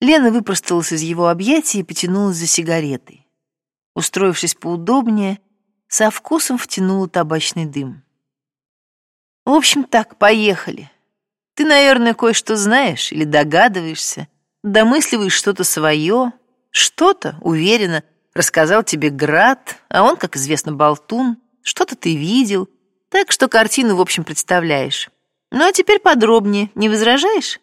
Лена выпросталась из его объятий и потянулась за сигаретой. Устроившись поудобнее, со вкусом втянула табачный дым. В общем, так, поехали. Ты, наверное, кое-что знаешь или догадываешься, домысливаешь что-то свое, что-то, уверенно, рассказал тебе Град, а он, как известно, болтун, что-то ты видел, так что картину, в общем, представляешь. Ну а теперь подробнее, не возражаешь?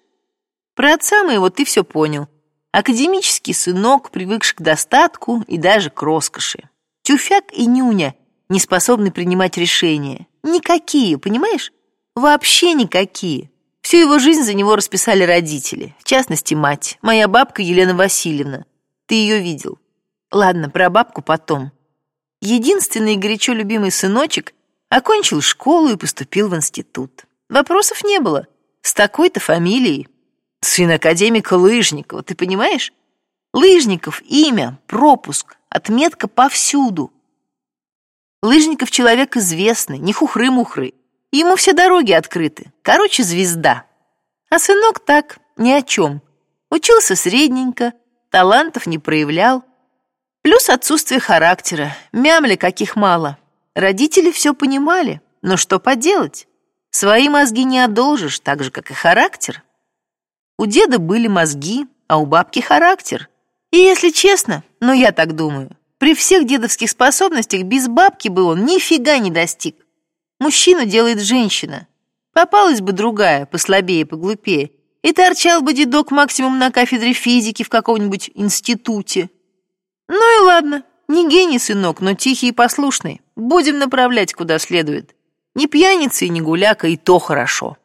Про отца моего ты все понял. Академический сынок, привыкший к достатку и даже к роскоши. Тюфяк и нюня, не способны принимать решения. Никакие, понимаешь? Вообще никакие. Всю его жизнь за него расписали родители, в частности, мать, моя бабка Елена Васильевна. Ты ее видел. Ладно, про бабку потом. Единственный горячо любимый сыночек окончил школу и поступил в институт. Вопросов не было. С такой-то фамилией. Сын академика Лыжникова, ты понимаешь? Лыжников, имя, пропуск, отметка повсюду. Лыжников человек известный, не хухры-мухры. Ему все дороги открыты. Короче, звезда. А сынок так, ни о чем. Учился средненько, талантов не проявлял. Плюс отсутствие характера, мямли каких мало. Родители все понимали, но что поделать? Свои мозги не одолжишь, так же, как и характер. У деда были мозги, а у бабки характер. И если честно, ну я так думаю, при всех дедовских способностях без бабки бы он нифига не достиг. Мужчину делает женщина. Попалась бы другая, послабее, поглупее, и торчал бы дедок максимум на кафедре физики в каком-нибудь институте. Ну и ладно, не гений, сынок, но тихий и послушный. Будем направлять куда следует. Не пьяница и не гуляка, и то хорошо.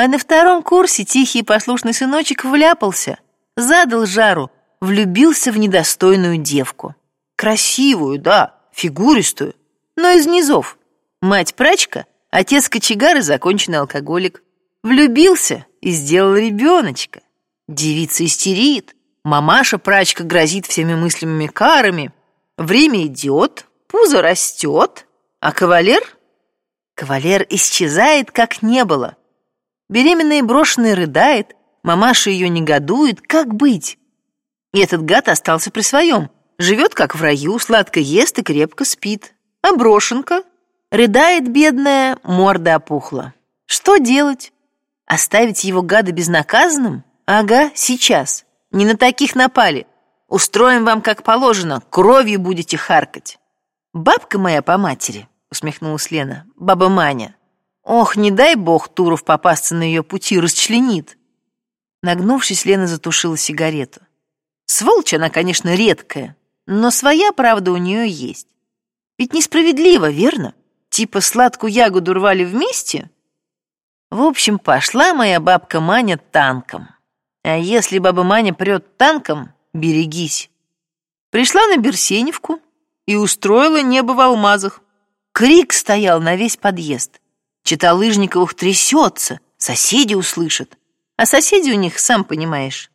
А на втором курсе тихий и послушный сыночек вляпался, задал жару, влюбился в недостойную девку. Красивую, да, фигуристую, но из низов. Мать прачка, отец кочегар и законченный алкоголик. Влюбился и сделал ребеночка. Девица истерит, мамаша прачка грозит всеми мыслимыми карами. Время идет, пузо растет, а кавалер? Кавалер исчезает, как не было. Беременная и брошенная рыдает, мамаша ее негодует, как быть? И этот гад остался при своем. Живет, как в раю, сладко ест и крепко спит. А брошенка? Рыдает бедная, морда опухла. Что делать? Оставить его гада безнаказанным? Ага, сейчас. Не на таких напали. Устроим вам как положено, кровью будете харкать. Бабка моя по матери, усмехнулась Лена, баба Маня. Ох, не дай бог Туров попасться на ее пути, расчленит. Нагнувшись, Лена затушила сигарету. Сволочь она, конечно, редкая, но своя правда у нее есть. Ведь несправедливо, верно? Типа сладкую ягоду рвали вместе? В общем, пошла моя бабка Маня танком. А если баба Маня прет танком, берегись. Пришла на Берсеневку и устроила небо в алмазах. Крик стоял на весь подъезд. Чита Лыжниковых трясется, соседи услышат. А соседи у них, сам понимаешь,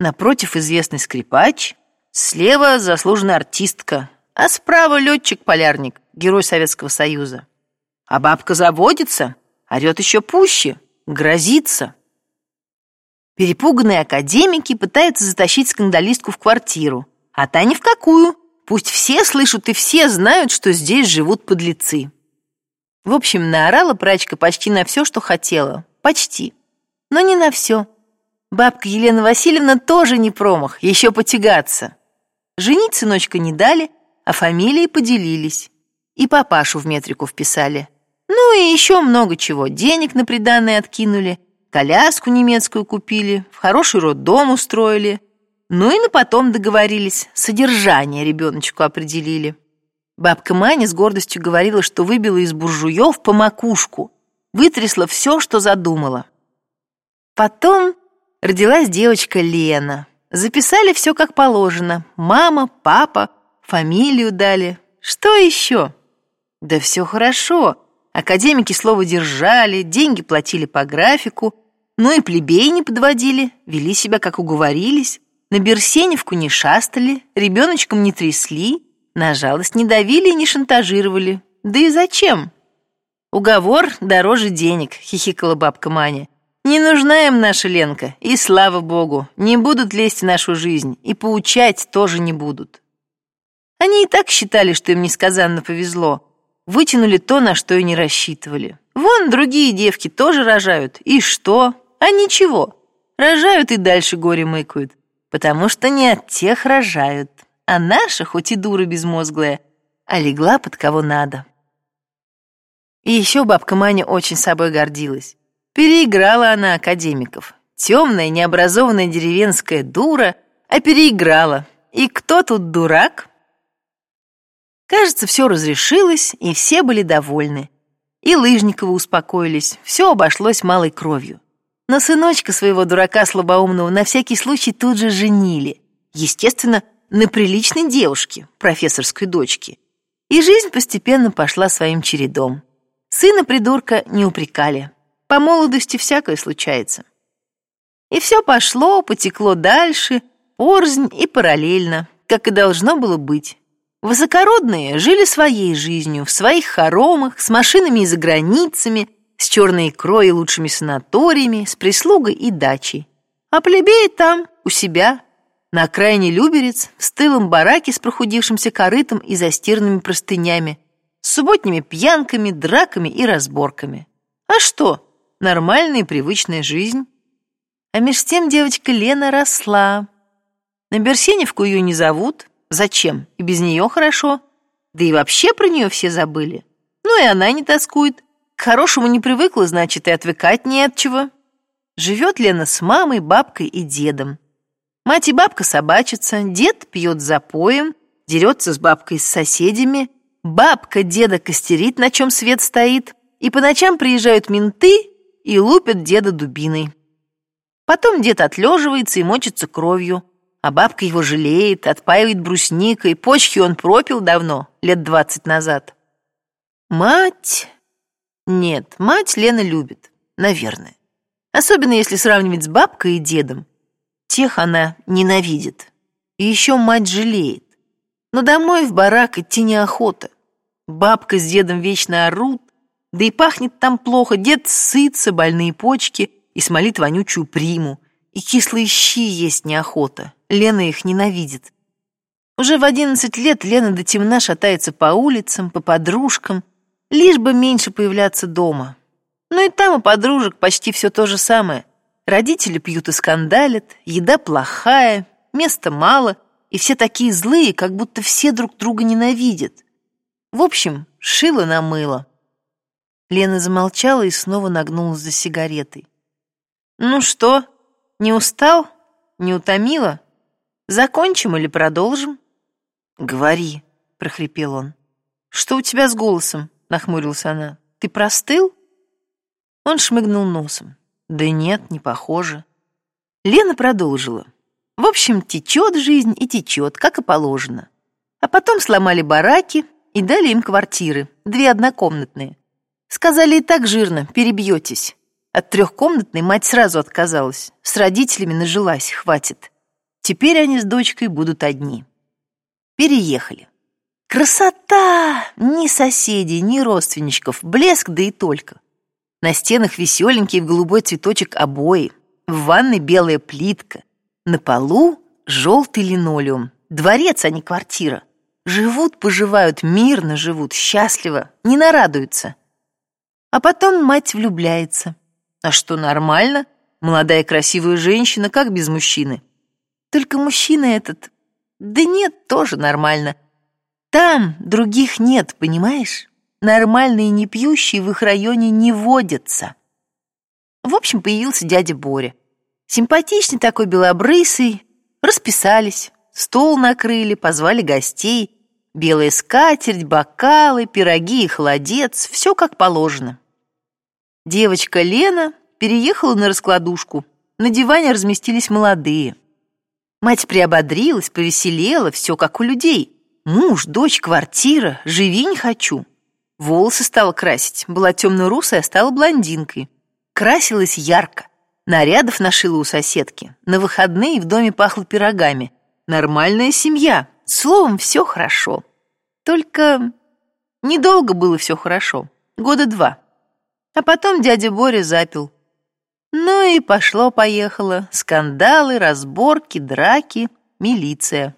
Напротив известный скрипач, слева заслуженная артистка, а справа летчик-полярник, герой Советского Союза. А бабка заводится, орет еще пуще, грозится. Перепуганные академики пытаются затащить скандалистку в квартиру, а та ни в какую. Пусть все слышат и все знают, что здесь живут подлецы. В общем, наорала прачка почти на все, что хотела. Почти. Но не на все. Бабка Елена Васильевна тоже не промах, еще потягаться. Женить сыночка не дали, а фамилии поделились. И папашу в метрику вписали. Ну и еще много чего. Денег на приданное откинули, коляску немецкую купили, в хороший роддом устроили. Ну и на потом договорились, содержание ребеночку определили. Бабка Маня с гордостью говорила, что выбила из буржуев по макушку, вытрясла все, что задумала. Потом родилась девочка Лена. Записали все как положено. Мама, папа, фамилию дали. Что еще? Да все хорошо. Академики слово держали, деньги платили по графику, ну и плебеи не подводили, вели себя как уговорились, на Берсеневку не шастали, ребеночком не трясли, на жалость не давили и не шантажировали. Да и зачем? Уговор дороже денег, хихикала бабка Маня. Не нужна им наша Ленка, и слава богу, не будут лезть в нашу жизнь, и поучать тоже не будут. Они и так считали, что им несказанно повезло. Вытянули то, на что и не рассчитывали. Вон другие девки тоже рожают. И что? А ничего. Рожают и дальше горе мыкают. Потому что не от тех рожают. А наша, хоть и дура безмозглая, а легла под кого надо. И еще бабка Маня очень собой гордилась. Переиграла она академиков. Темная, необразованная деревенская дура, а переиграла. И кто тут дурак? Кажется, все разрешилось, и все были довольны. И Лыжниковы успокоились, все обошлось малой кровью. Но сыночка своего дурака слабоумного на всякий случай тут же женили. Естественно, на приличной девушке, профессорской дочке. И жизнь постепенно пошла своим чередом. Сына придурка не упрекали. По молодости всякое случается. И все пошло, потекло дальше, порзнь и параллельно, как и должно было быть. Высокородные жили своей жизнью, в своих хоромах, с машинами и за границами, с черной икрой и лучшими санаториями, с прислугой и дачей. А плебеи там, у себя, на окраине Люберец, в стылом бараке с прохудившимся корытом и застиранными простынями, с субботними пьянками, драками и разборками. А что? нормальная и привычная жизнь. А меж тем девочка Лена росла. На Берсеневку ее не зовут. Зачем? И без нее хорошо. Да и вообще про нее все забыли. Ну и она не тоскует. К хорошему не привыкла, значит, и отвыкать не от чего. Живет Лена с мамой, бабкой и дедом. Мать и бабка собачатся, дед пьет запоем, дерется с бабкой с соседями, бабка деда костерит, на чем свет стоит, и по ночам приезжают менты и лупят деда дубиной. Потом дед отлеживается и мочится кровью, а бабка его жалеет, отпаивает брусникой, почки он пропил давно, лет двадцать назад. Мать... Нет, мать Лена любит, наверное. Особенно если сравнивать с бабкой и дедом. Тех она ненавидит. И еще мать жалеет. Но домой в барак идти неохота. Бабка с дедом вечно орут, да и пахнет там плохо, дед сытся, больные почки и смолит вонючую приму. И кислые щи есть неохота. Лена их ненавидит. Уже в одиннадцать лет Лена до темна шатается по улицам, по подружкам, лишь бы меньше появляться дома. Но и там у подружек почти все то же самое. Родители пьют и скандалят, еда плохая, места мало, и все такие злые, как будто все друг друга ненавидят. В общем, шило на мыло. Лена замолчала и снова нагнулась за сигаретой. «Ну что, не устал? Не утомила? Закончим или продолжим?» «Говори», — прохрипел он. «Что у тебя с голосом?» — нахмурилась она. «Ты простыл?» Он шмыгнул носом. «Да нет, не похоже». Лена продолжила. «В общем, течет жизнь и течет, как и положено. А потом сломали бараки и дали им квартиры, две однокомнатные. Сказали и так жирно, перебьетесь. От трехкомнатной мать сразу отказалась. С родителями нажилась, хватит. Теперь они с дочкой будут одни. Переехали. Красота! Ни соседей, ни родственничков, блеск да и только. На стенах веселенький в голубой цветочек обои, в ванной белая плитка, на полу желтый линолеум. Дворец, а не квартира. Живут, поживают, мирно живут, счастливо, не нарадуются. А потом мать влюбляется. А что, нормально? Молодая красивая женщина, как без мужчины? Только мужчина этот... Да нет, тоже нормально. Там других нет, понимаешь? Нормальные не пьющие в их районе не водятся. В общем, появился дядя Боря. Симпатичный такой белобрысый. Расписались, стол накрыли, позвали гостей. Белая скатерть, бокалы, пироги и холодец, все как положено. Девочка Лена переехала на раскладушку. На диване разместились молодые. Мать приободрилась, повеселела, все как у людей. Муж, дочь, квартира, живи не хочу. Волосы стала красить, была темно-русая, стала блондинкой. Красилась ярко. Нарядов нашила у соседки. На выходные в доме пахло пирогами. Нормальная семья. Словом, все хорошо. Только недолго было все хорошо. Года два. А потом дядя Боря запил. Ну и пошло-поехало. Скандалы, разборки, драки, милиция.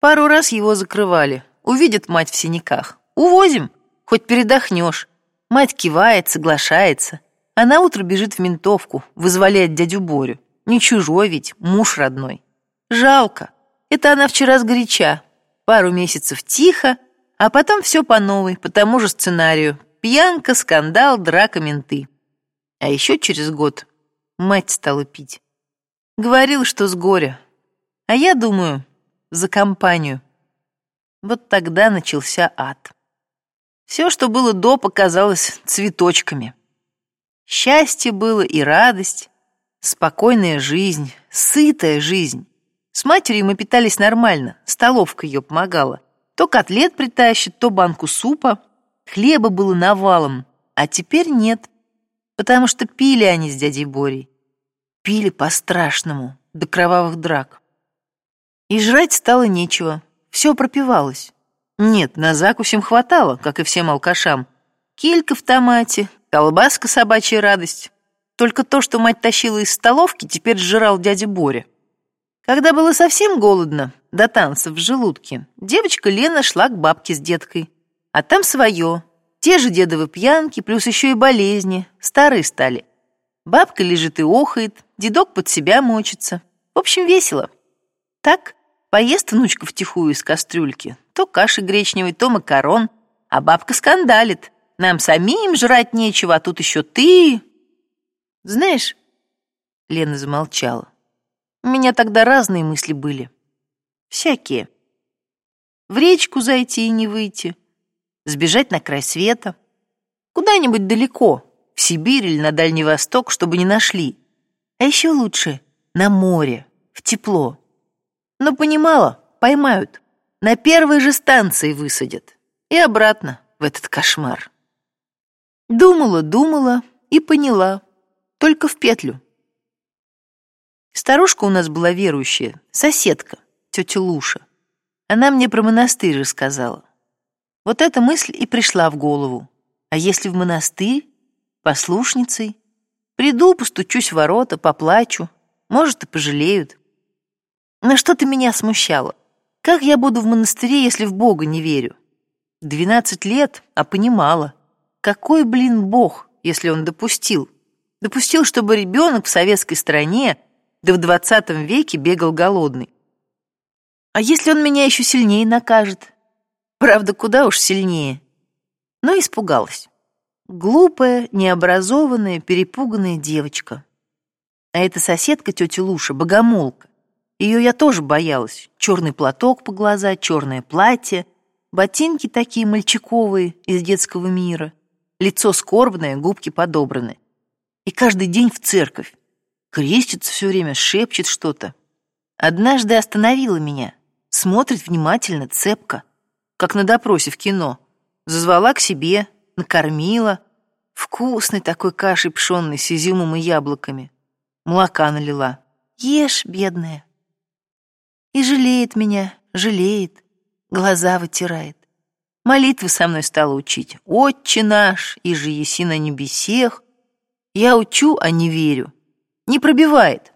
Пару раз его закрывали. Увидит мать в синяках. Увозим, хоть передохнешь. Мать кивает, соглашается. А на утро бежит в ментовку, вызволяет дядю Борю. Не чужой ведь, муж родной. Жалко. Это она вчера сгоряча. Пару месяцев тихо, а потом все по новой, по тому же сценарию. Пьянка, скандал, драка, менты. А еще через год мать стала пить. Говорил, что с горя. А я думаю, за компанию. Вот тогда начался ад. Все, что было до, показалось цветочками. Счастье было и радость, спокойная жизнь, сытая жизнь. С матерью мы питались нормально, столовка ее помогала. То котлет притащит, то банку супа. Хлеба было навалом, а теперь нет, потому что пили они с дядей Борей. Пили по-страшному, до кровавых драк. И жрать стало нечего, все пропивалось. Нет, на закусим хватало, как и всем алкашам. Килька в томате, колбаска собачья радость. Только то, что мать тащила из столовки, теперь сжирал дядя Боря. Когда было совсем голодно, до танцев в желудке, девочка Лена шла к бабке с деткой. А там свое, те же дедовы пьянки, плюс еще и болезни, старые стали. Бабка лежит и охает, дедок под себя мочится. В общем, весело. Так, поест внучка втихую из кастрюльки, то каши гречневой, то макарон, а бабка скандалит. Нам самим жрать нечего, а тут еще ты. Знаешь, Лена замолчала. У меня тогда разные мысли были. Всякие. В речку зайти и не выйти. Сбежать на край света. Куда-нибудь далеко, в Сибирь или на Дальний Восток, чтобы не нашли. А еще лучше на море, в тепло. Но понимала, поймают. На первой же станции высадят. И обратно в этот кошмар. Думала, думала и поняла. Только в петлю. Старушка у нас была верующая, соседка, тетя Луша. Она мне про монастырь рассказала. Вот эта мысль и пришла в голову. А если в монастырь, послушницей? Приду, постучусь в ворота, поплачу. Может, и пожалеют. Но что-то меня смущало. Как я буду в монастыре, если в Бога не верю? Двенадцать лет, а понимала. Какой, блин, Бог, если он допустил? Допустил, чтобы ребенок в советской стране да в двадцатом веке бегал голодный. А если он меня еще сильнее накажет? Правда, куда уж сильнее. Но испугалась. Глупая, необразованная, перепуганная девочка. А эта соседка тетя Луша, богомолка. Ее я тоже боялась. Черный платок по глаза, черное платье, ботинки такие мальчиковые из детского мира, лицо скорбное, губки подобраны. И каждый день в церковь крестится все время, шепчет что-то. Однажды остановила меня, смотрит внимательно, цепко, как на допросе в кино. Зазвала к себе, накормила. Вкусной такой кашей пшенной с изюмом и яблоками. Молока налила. Ешь, бедная. И жалеет меня, жалеет, глаза вытирает. Молитвы со мной стала учить. «Отче наш, и же еси на небесех». Я учу, а не верю. Не пробивает.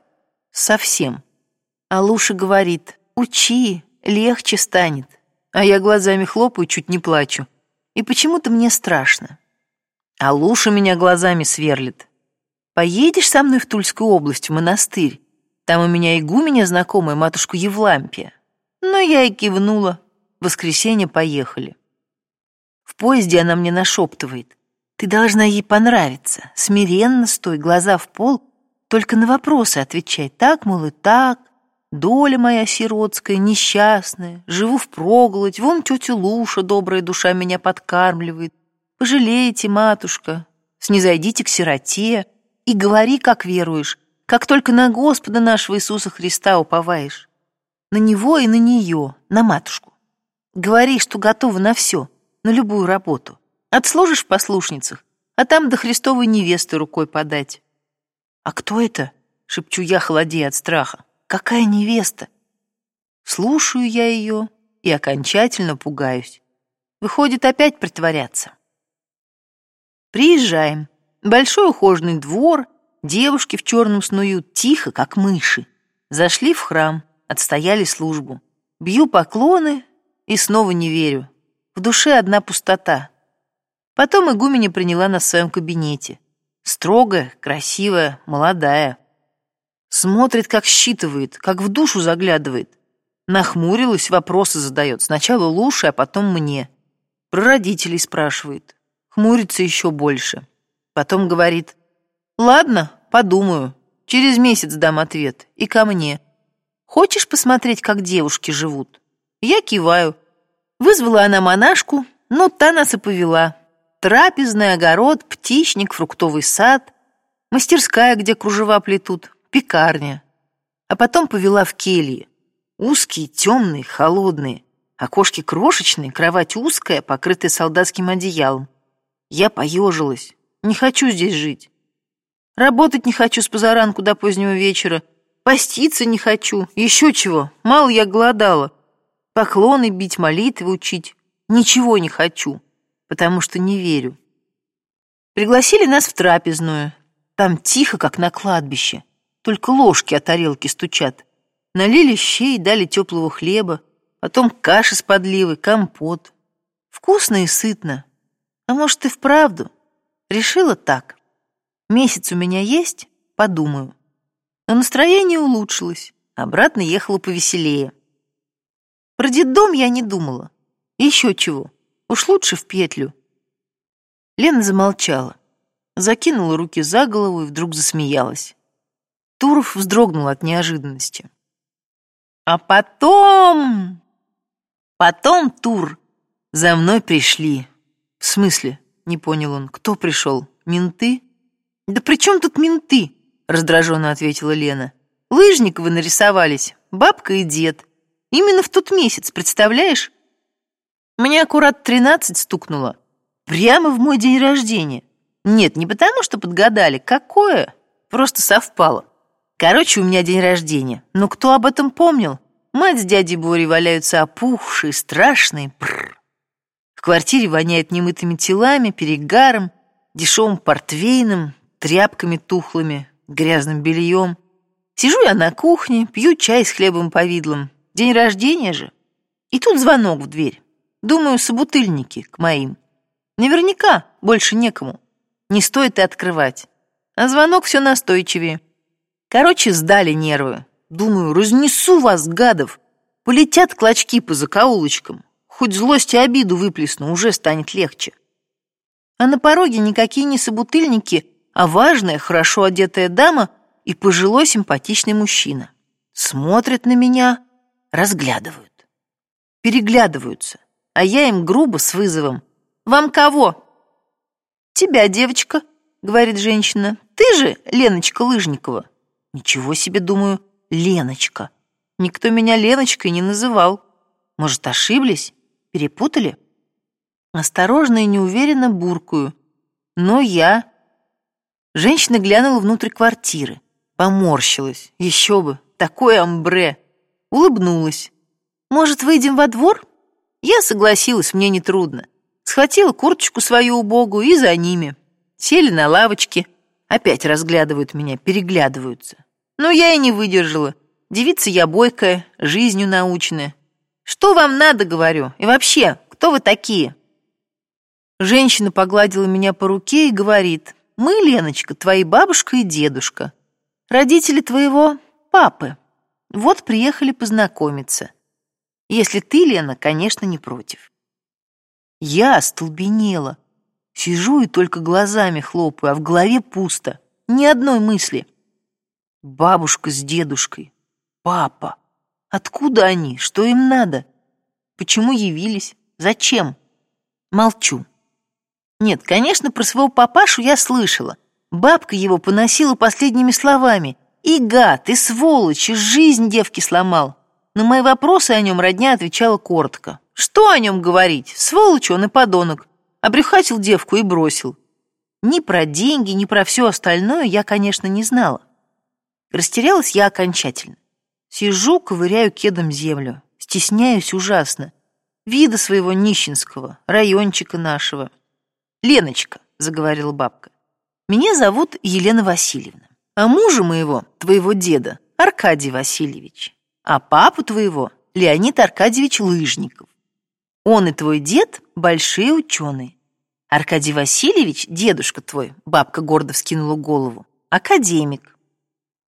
Совсем. А Луша говорит, учи, легче станет. А я глазами хлопаю, чуть не плачу. И почему-то мне страшно. А Луша меня глазами сверлит. Поедешь со мной в Тульскую область, в монастырь? Там у меня игуменя знакомая, матушка Евлампия. Но я и кивнула. В воскресенье поехали. В поезде она мне нашептывает. Ты должна ей понравиться. Смиренно стой, глаза в пол только на вопросы отвечай так, мол, и так. Доля моя сиротская, несчастная, живу в проголодь, вон тетя Луша, добрая душа, меня подкармливает. Пожалейте, матушка, снизойдите к сироте и говори, как веруешь, как только на Господа нашего Иисуса Христа уповаешь. На Него и на нее, на матушку. Говори, что готова на все, на любую работу. Отслужишь в послушницах, а там до Христовой невесты рукой подать. «А кто это?» — шепчу я, холодея от страха. «Какая невеста?» Слушаю я ее и окончательно пугаюсь. Выходит, опять притворяться. Приезжаем. Большой ухоженный двор, девушки в черном снуют тихо, как мыши. Зашли в храм, отстояли службу. Бью поклоны и снова не верю. В душе одна пустота. Потом игуменя приняла нас в своем кабинете. Строгая, красивая, молодая. Смотрит, как считывает, как в душу заглядывает. Нахмурилась, вопросы задает. Сначала Луше, а потом мне. Про родителей спрашивает. Хмурится еще больше. Потом говорит, ладно, подумаю. Через месяц дам ответ. И ко мне. Хочешь посмотреть, как девушки живут? Я киваю. Вызвала она монашку, но та нас и повела. Трапезный огород, птичник, фруктовый сад, мастерская, где кружева плетут, пекарня. А потом повела в кельи. Узкие, темные, холодные. Окошки крошечные, кровать узкая, покрытая солдатским одеялом. Я поежилась. Не хочу здесь жить. Работать не хочу с позаранку до позднего вечера. Поститься не хочу. Еще чего. Мало я голодала. Поклоны бить, молитвы учить. Ничего не хочу, потому что не верю. Пригласили нас в трапезную. Там тихо, как на кладбище. Только ложки о тарелки стучат. Налили щей, дали теплого хлеба. Потом каша с подливой, компот. Вкусно и сытно. А может, и вправду. Решила так. Месяц у меня есть, подумаю. Но настроение улучшилось. Обратно ехала повеселее. Про детдом я не думала. Еще чего. Уж лучше в петлю. Лена замолчала. Закинула руки за голову и вдруг засмеялась. Туров вздрогнул от неожиданности. А потом... Потом, Тур, за мной пришли. В смысле? Не понял он. Кто пришел? Менты? Да при чем тут менты? Раздраженно ответила Лена. Лыжниковы нарисовались, бабка и дед. Именно в тот месяц, представляешь? Мне аккурат тринадцать стукнуло. Прямо в мой день рождения. Нет, не потому, что подгадали. Какое? Просто совпало. Короче, у меня день рождения. Но кто об этом помнил? Мать с дядей Борей валяются опухшие, страшные. Бррр. В квартире воняет немытыми телами, перегаром, дешевым портвейном, тряпками тухлыми, грязным бельем. Сижу я на кухне, пью чай с хлебом повидлом. День рождения же. И тут звонок в дверь. Думаю, собутыльники к моим. Наверняка больше некому. Не стоит и открывать. А звонок все настойчивее. Короче, сдали нервы. Думаю, разнесу вас, гадов. Полетят клочки по закоулочкам. Хоть злость и обиду выплесну, уже станет легче. А на пороге никакие не собутыльники, а важная, хорошо одетая дама и пожилой симпатичный мужчина. Смотрят на меня, разглядывают. Переглядываются, а я им грубо с вызовом. «Вам кого?» «Тебя, девочка», — говорит женщина. «Ты же Леночка Лыжникова». «Ничего себе, думаю, Леночка. Никто меня Леночкой не называл. Может, ошиблись? Перепутали?» Осторожно и неуверенно буркую. «Но я...» Женщина глянула внутрь квартиры. Поморщилась. Еще бы, такое амбре. Улыбнулась. «Может, выйдем во двор?» Я согласилась, мне нетрудно. Схватила курточку свою убогую и за ними. Сели на лавочке, опять разглядывают меня, переглядываются. Но я и не выдержала. Девица я бойкая, жизнью научная. Что вам надо, говорю? И вообще, кто вы такие? Женщина погладила меня по руке и говорит, мы, Леночка, твои бабушка и дедушка. Родители твоего папы. Вот приехали познакомиться. Если ты, Лена, конечно, не против. Я остолбенела. Сижу и только глазами хлопаю, а в голове пусто. Ни одной мысли. Бабушка с дедушкой. Папа. Откуда они? Что им надо? Почему явились? Зачем? Молчу. Нет, конечно, про своего папашу я слышала. Бабка его поносила последними словами. И гад, и сволочь, и жизнь девки сломал. На мои вопросы о нем родня отвечала коротко. Что о нем говорить? Сволочь он и подонок. Обрюхатил девку и бросил. Ни про деньги, ни про все остальное я, конечно, не знала. Растерялась я окончательно. Сижу, ковыряю кедом землю. Стесняюсь ужасно. Вида своего нищенского, райончика нашего. «Леночка», — заговорила бабка, — «меня зовут Елена Васильевна. А мужа моего, твоего деда, Аркадий Васильевич, а папу твоего Леонид Аркадьевич Лыжников. Он и твой дед большие ученые. Аркадий Васильевич, дедушка твой, бабка гордо вскинула голову, академик.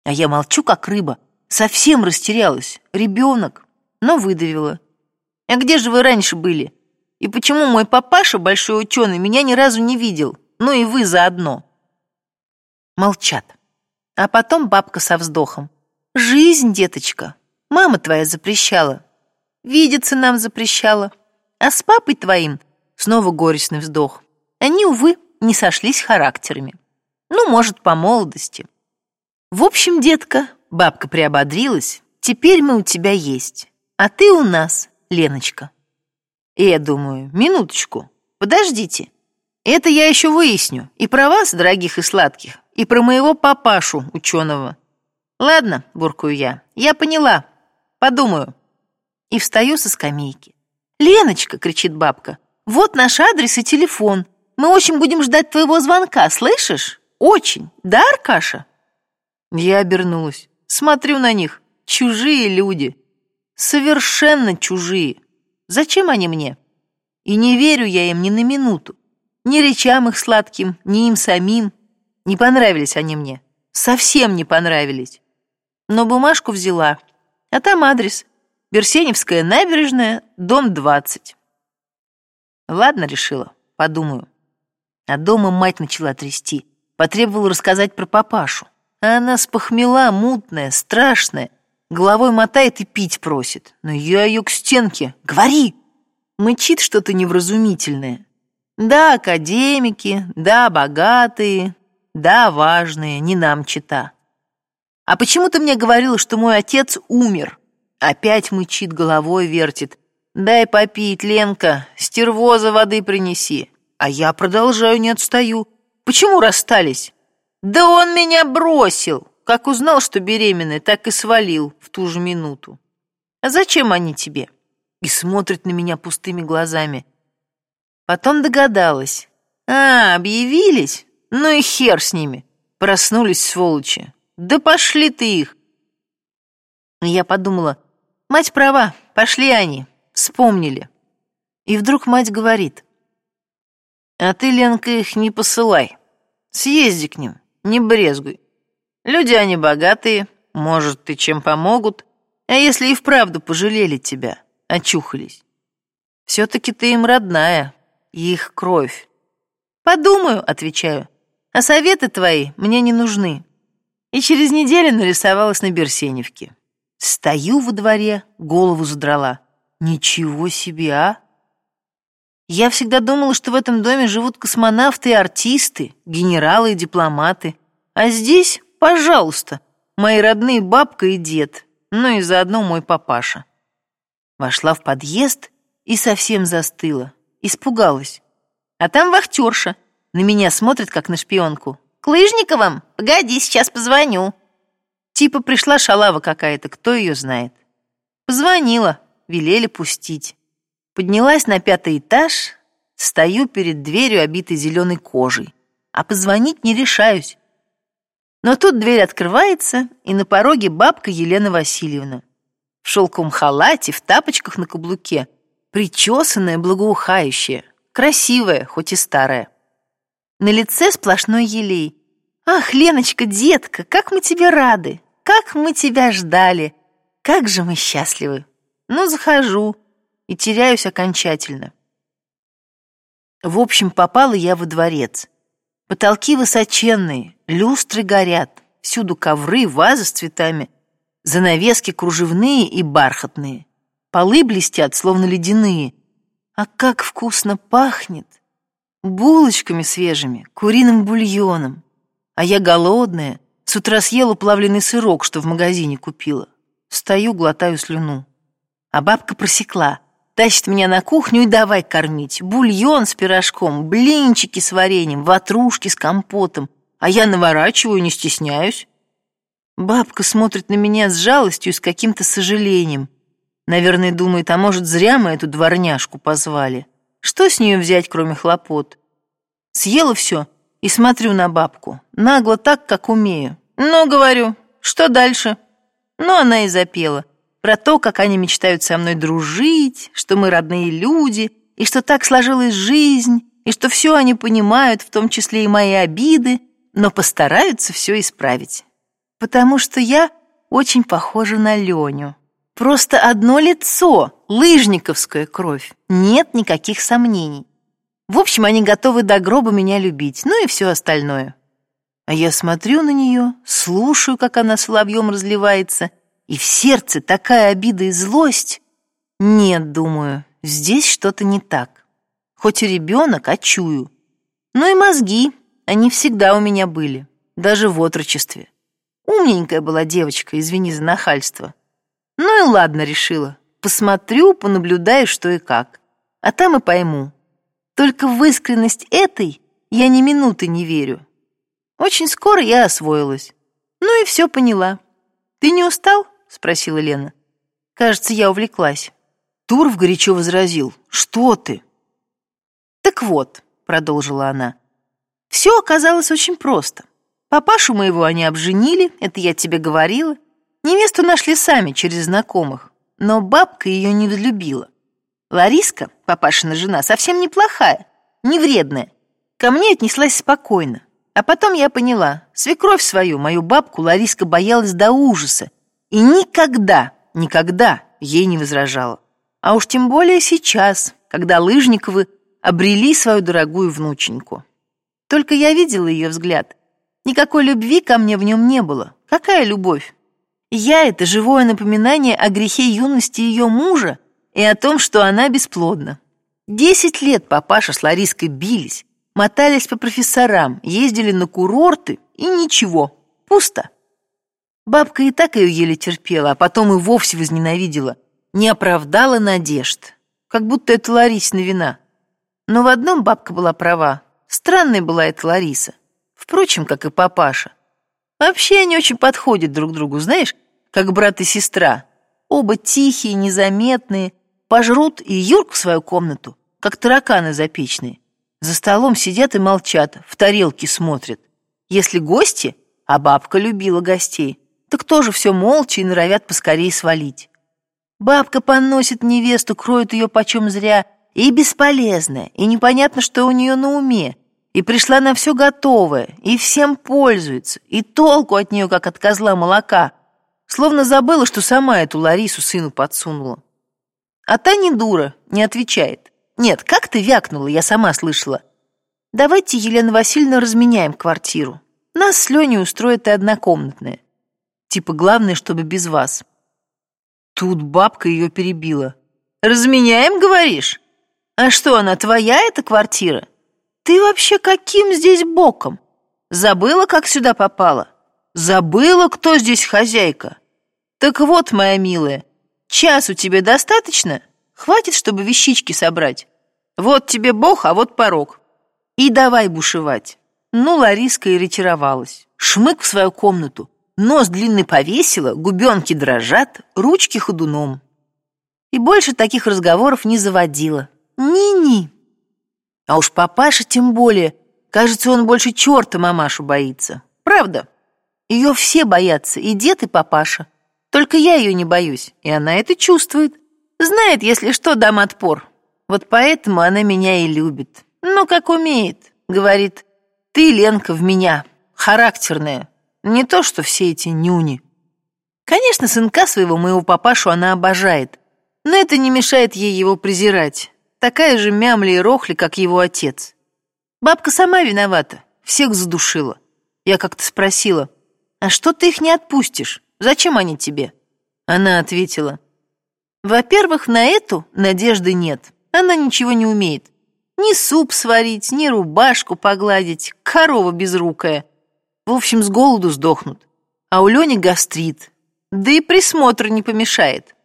А я молчу, как рыба, совсем растерялась, ребенок, но выдавила. А где же вы раньше были? И почему мой папаша, большой ученый, меня ни разу не видел? Ну и вы заодно. Молчат. А потом бабка со вздохом. Жизнь, деточка, мама твоя запрещала. Видеться нам запрещала. А с папой твоим снова горестный вздох. Они, увы, не сошлись характерами. Ну, может, по молодости. В общем, детка, бабка приободрилась. Теперь мы у тебя есть. А ты у нас, Леночка. И я думаю, минуточку, подождите. Это я еще выясню. И про вас, дорогих и сладких, и про моего папашу, ученого. Ладно, буркую я, я поняла. Подумаю. И встаю со скамейки. «Леночка!» — кричит бабка. «Вот наш адрес и телефон. Мы очень будем ждать твоего звонка, слышишь? Очень. Да, Аркаша?» Я обернулась. Смотрю на них. Чужие люди. Совершенно чужие. Зачем они мне? И не верю я им ни на минуту. Ни речам их сладким, ни им самим. Не понравились они мне. Совсем не понравились. Но бумажку взяла. А там адрес. Берсеневская набережная, дом 20. Ладно, решила, подумаю. А дома мать начала трясти. Потребовала рассказать про папашу. А она спохмела, мутная, страшная. Головой мотает и пить просит. Но я ее к стенке. Говори! Мычит что-то невразумительное. Да, академики, да, богатые, да, важные, не нам чита. А почему ты мне говорила, что мой отец умер? Опять мычит, головой вертит. Дай попить, Ленка, стервоза воды принеси. А я продолжаю, не отстаю. Почему расстались? Да он меня бросил. Как узнал, что беременная, так и свалил в ту же минуту. А зачем они тебе? И смотрит на меня пустыми глазами. Потом догадалась. А, объявились? Ну и хер с ними. Проснулись, сволочи. Да пошли ты их. Я подумала, мать права, пошли они, вспомнили. И вдруг мать говорит, а ты, Ленка, их не посылай. Съезди к ним, не брезгуй. Люди они богатые, может, ты чем помогут. А если и вправду пожалели тебя, очухались? Все-таки ты им родная, их кровь. Подумаю, отвечаю, а советы твои мне не нужны. И через неделю нарисовалась на Берсеневке. Стою во дворе, голову задрала. Ничего себе, а! Я всегда думала, что в этом доме живут космонавты и артисты, генералы и дипломаты. А здесь, пожалуйста, мои родные бабка и дед, ну и заодно мой папаша. Вошла в подъезд и совсем застыла, испугалась. А там вахтерша, на меня смотрит, как на шпионку. «К Лыжниковым? Погоди, сейчас позвоню». Типа пришла шалава какая-то, кто ее знает. Позвонила, велели пустить. Поднялась на пятый этаж, стою перед дверью, обитой зеленой кожей, а позвонить не решаюсь. Но тут дверь открывается, и на пороге бабка Елена Васильевна. В шелковом халате, в тапочках на каблуке, причесанная, благоухающая, красивая, хоть и старая. На лице сплошной елей. «Ах, Леночка, детка, как мы тебе рады! Как мы тебя ждали! Как же мы счастливы!» Ну, захожу и теряюсь окончательно. В общем, попала я во дворец. Потолки высоченные, люстры горят, всюду ковры, вазы с цветами, занавески кружевные и бархатные. Полы блестят, словно ледяные. А как вкусно пахнет! булочками свежими, куриным бульоном. А я голодная, с утра съела плавленый сырок, что в магазине купила. Стою, глотаю слюну. А бабка просекла, тащит меня на кухню и давай кормить. Бульон с пирожком, блинчики с вареньем, ватрушки с компотом. А я наворачиваю, не стесняюсь. Бабка смотрит на меня с жалостью и с каким-то сожалением. Наверное, думает, а может, зря мы эту дворняжку позвали. Что с нее взять, кроме хлопот? Съела все и смотрю на бабку. Нагло так, как умею. «Ну, говорю, что дальше?» Ну, она и запела. Про то, как они мечтают со мной дружить, что мы родные люди, и что так сложилась жизнь, и что все они понимают, в том числе и мои обиды, но постараются все исправить. Потому что я очень похожа на Леню. Просто одно лицо, лыжниковская кровь, нет никаких сомнений. В общем, они готовы до гроба меня любить, ну и все остальное. А я смотрю на нее, слушаю, как она соловьем разливается, и в сердце такая обида и злость. Нет, думаю, здесь что-то не так. Хоть и ребенок, а чую. Ну и мозги, они всегда у меня были, даже в отрочестве. Умненькая была девочка, извини за нахальство. Ну и ладно, решила. Посмотрю, понаблюдаю, что и как. А там и пойму. Только в искренность этой я ни минуты не верю. Очень скоро я освоилась. Ну и все поняла. «Ты не устал?» — спросила Лена. «Кажется, я увлеклась». Туров горячо возразил. «Что ты?» «Так вот», — продолжила она, — «все оказалось очень просто. Папашу моего они обженили, это я тебе говорила. Невесту нашли сами через знакомых, но бабка ее не взлюбила. Лариска, папашина жена, совсем неплохая, не вредная. Ко мне отнеслась спокойно. А потом я поняла, свекровь свою, мою бабку, Лариска боялась до ужаса и никогда, никогда ей не возражала. А уж тем более сейчас, когда Лыжниковы обрели свою дорогую внученьку. Только я видела ее взгляд. Никакой любви ко мне в нем не было. Какая любовь? Я — это живое напоминание о грехе юности ее мужа и о том, что она бесплодна. Десять лет папаша с Лариской бились, мотались по профессорам, ездили на курорты, и ничего, пусто. Бабка и так ее еле терпела, а потом и вовсе возненавидела, не оправдала надежд, как будто это Ларисина вина. Но в одном бабка была права, странной была эта Лариса, впрочем, как и папаша. Вообще они очень подходят друг другу, знаешь, как брат и сестра. Оба тихие, незаметные, пожрут и Юрку в свою комнату, как тараканы запечные. За столом сидят и молчат, в тарелки смотрят. Если гости, а бабка любила гостей, так тоже все молча и норовят поскорее свалить. Бабка поносит невесту, кроет ее почем зря, и бесполезная, и непонятно, что у нее на уме, и пришла на все готовое, и всем пользуется, и толку от нее, как от козла молока, словно забыла, что сама эту Ларису сыну подсунула. А та не дура, не отвечает. Нет, как ты вякнула, я сама слышала. Давайте, Елена Васильевна, разменяем квартиру. Нас с Леней устроит и однокомнатная. Типа, главное, чтобы без вас. Тут бабка ее перебила. «Разменяем, говоришь? А что, она твоя, эта квартира? Ты вообще каким здесь боком? Забыла, как сюда попала? Забыла, кто здесь хозяйка? Так вот, моя милая, часу тебе достаточно? Хватит, чтобы вещички собрать. Вот тебе бог, а вот порог. И давай бушевать. Ну, Лариска и ретировалась. Шмык в свою комнату. Нос длинный повесила, губенки дрожат, ручки ходуном. И больше таких разговоров не заводила. Ни-ни. А уж папаша тем более. Кажется, он больше черта мамашу боится. Правда? Ее все боятся, и дед, и папаша. Только я ее не боюсь, и она это чувствует. Знает, если что, дам отпор. Вот поэтому она меня и любит. Ну, как умеет. Говорит, ты, Ленка, в меня. Характерная. Не то, что все эти нюни. Конечно, сынка своего, моего папашу, она обожает. Но это не мешает ей его презирать. Такая же мямля и рохли, как его отец. Бабка сама виновата. Всех задушила. Я как-то спросила, а что ты их не отпустишь? Зачем они тебе? Она ответила, во-первых, на эту надежды нет. Она ничего не умеет. Ни суп сварить, ни рубашку погладить. Корова безрукая. В общем, с голоду сдохнут. А у Лени гастрит. Да и присмотр не помешает.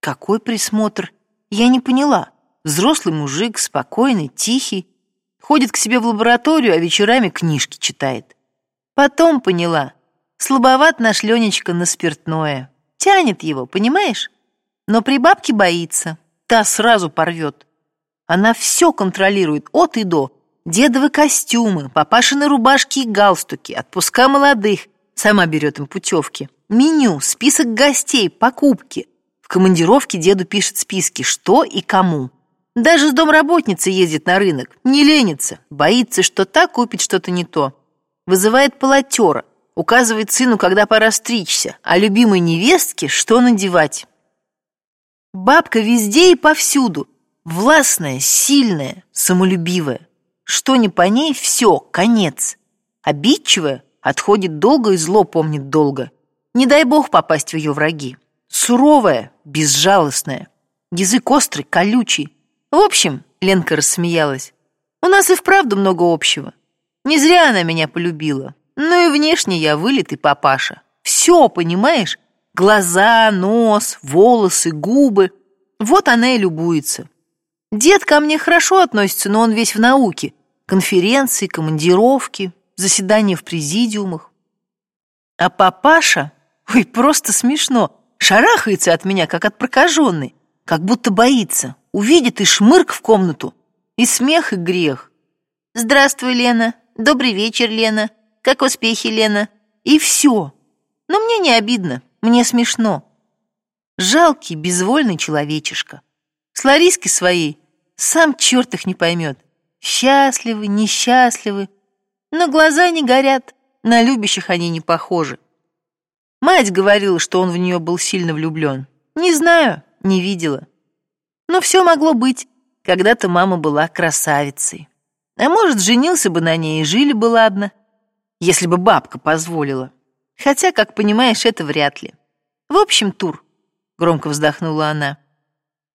Какой присмотр? Я не поняла. Взрослый мужик, спокойный, тихий. Ходит к себе в лабораторию, а вечерами книжки читает. Потом поняла. Слабоват наш Ленечка на спиртное. Тянет его, понимаешь? Но при бабке боится, та сразу порвет. Она все контролирует от и до. Дедовы костюмы, папашины рубашки и галстуки, отпуска молодых, Сама берет им путевки. Меню, список гостей, покупки. В командировке деду пишет списки, что и кому. Даже с домработницей ездит на рынок, не ленится, боится, что та купит что-то не то. Вызывает полотера, указывает сыну, когда пора стричься, а любимой невестке, что надевать. Бабка везде и повсюду, властная, сильная, самолюбивая. Что не по ней, все, конец. Обидчивая, отходит долго и зло помнит долго. Не дай бог попасть в ее враги. Суровая, безжалостная, язык острый, колючий, в общем, Ленка рассмеялась, у нас и вправду много общего. Не зря она меня полюбила. Ну и внешне я вылитый папаша. Все, понимаешь? Глаза, нос, волосы, губы. Вот она и любуется. Дед ко мне хорошо относится, но он весь в науке. Конференции, командировки, заседания в президиумах. А папаша, ой, просто смешно, шарахается от меня, как от прокаженной, как будто боится. Увидит и шмырк в комнату, и смех, и грех. «Здравствуй, Лена. Добрый вечер, Лена. Как успехи, Лена?» И все. Но мне не обидно, мне смешно. Жалкий, безвольный человечишка. С Лариской своей сам черт их не поймет. Счастливы, несчастливы. Но глаза не горят, на любящих они не похожи. Мать говорила, что он в нее был сильно влюблен. Не знаю, не видела. Но все могло быть. Когда-то мама была красавицей. А может, женился бы на ней и жили бы ладно, если бы бабка позволила. Хотя, как понимаешь, это вряд ли. В общем, Тур, громко вздохнула она,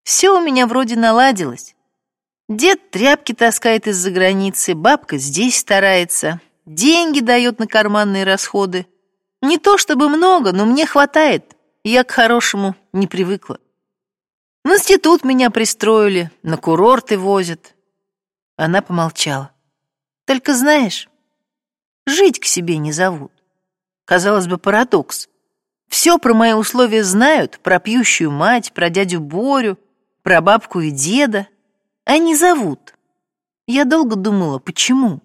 все у меня вроде наладилось. Дед тряпки таскает из-за границы, бабка здесь старается, деньги дает на карманные расходы. Не то чтобы много, но мне хватает. Я к хорошему не привыкла. В институт меня пристроили, на курорты возят. Она помолчала. Только знаешь, жить к себе не зовут. Казалось бы, парадокс. Все про мои условия знают, про пьющую мать, про дядю Борю, про бабку и деда, а не зовут. Я долго думала, почему?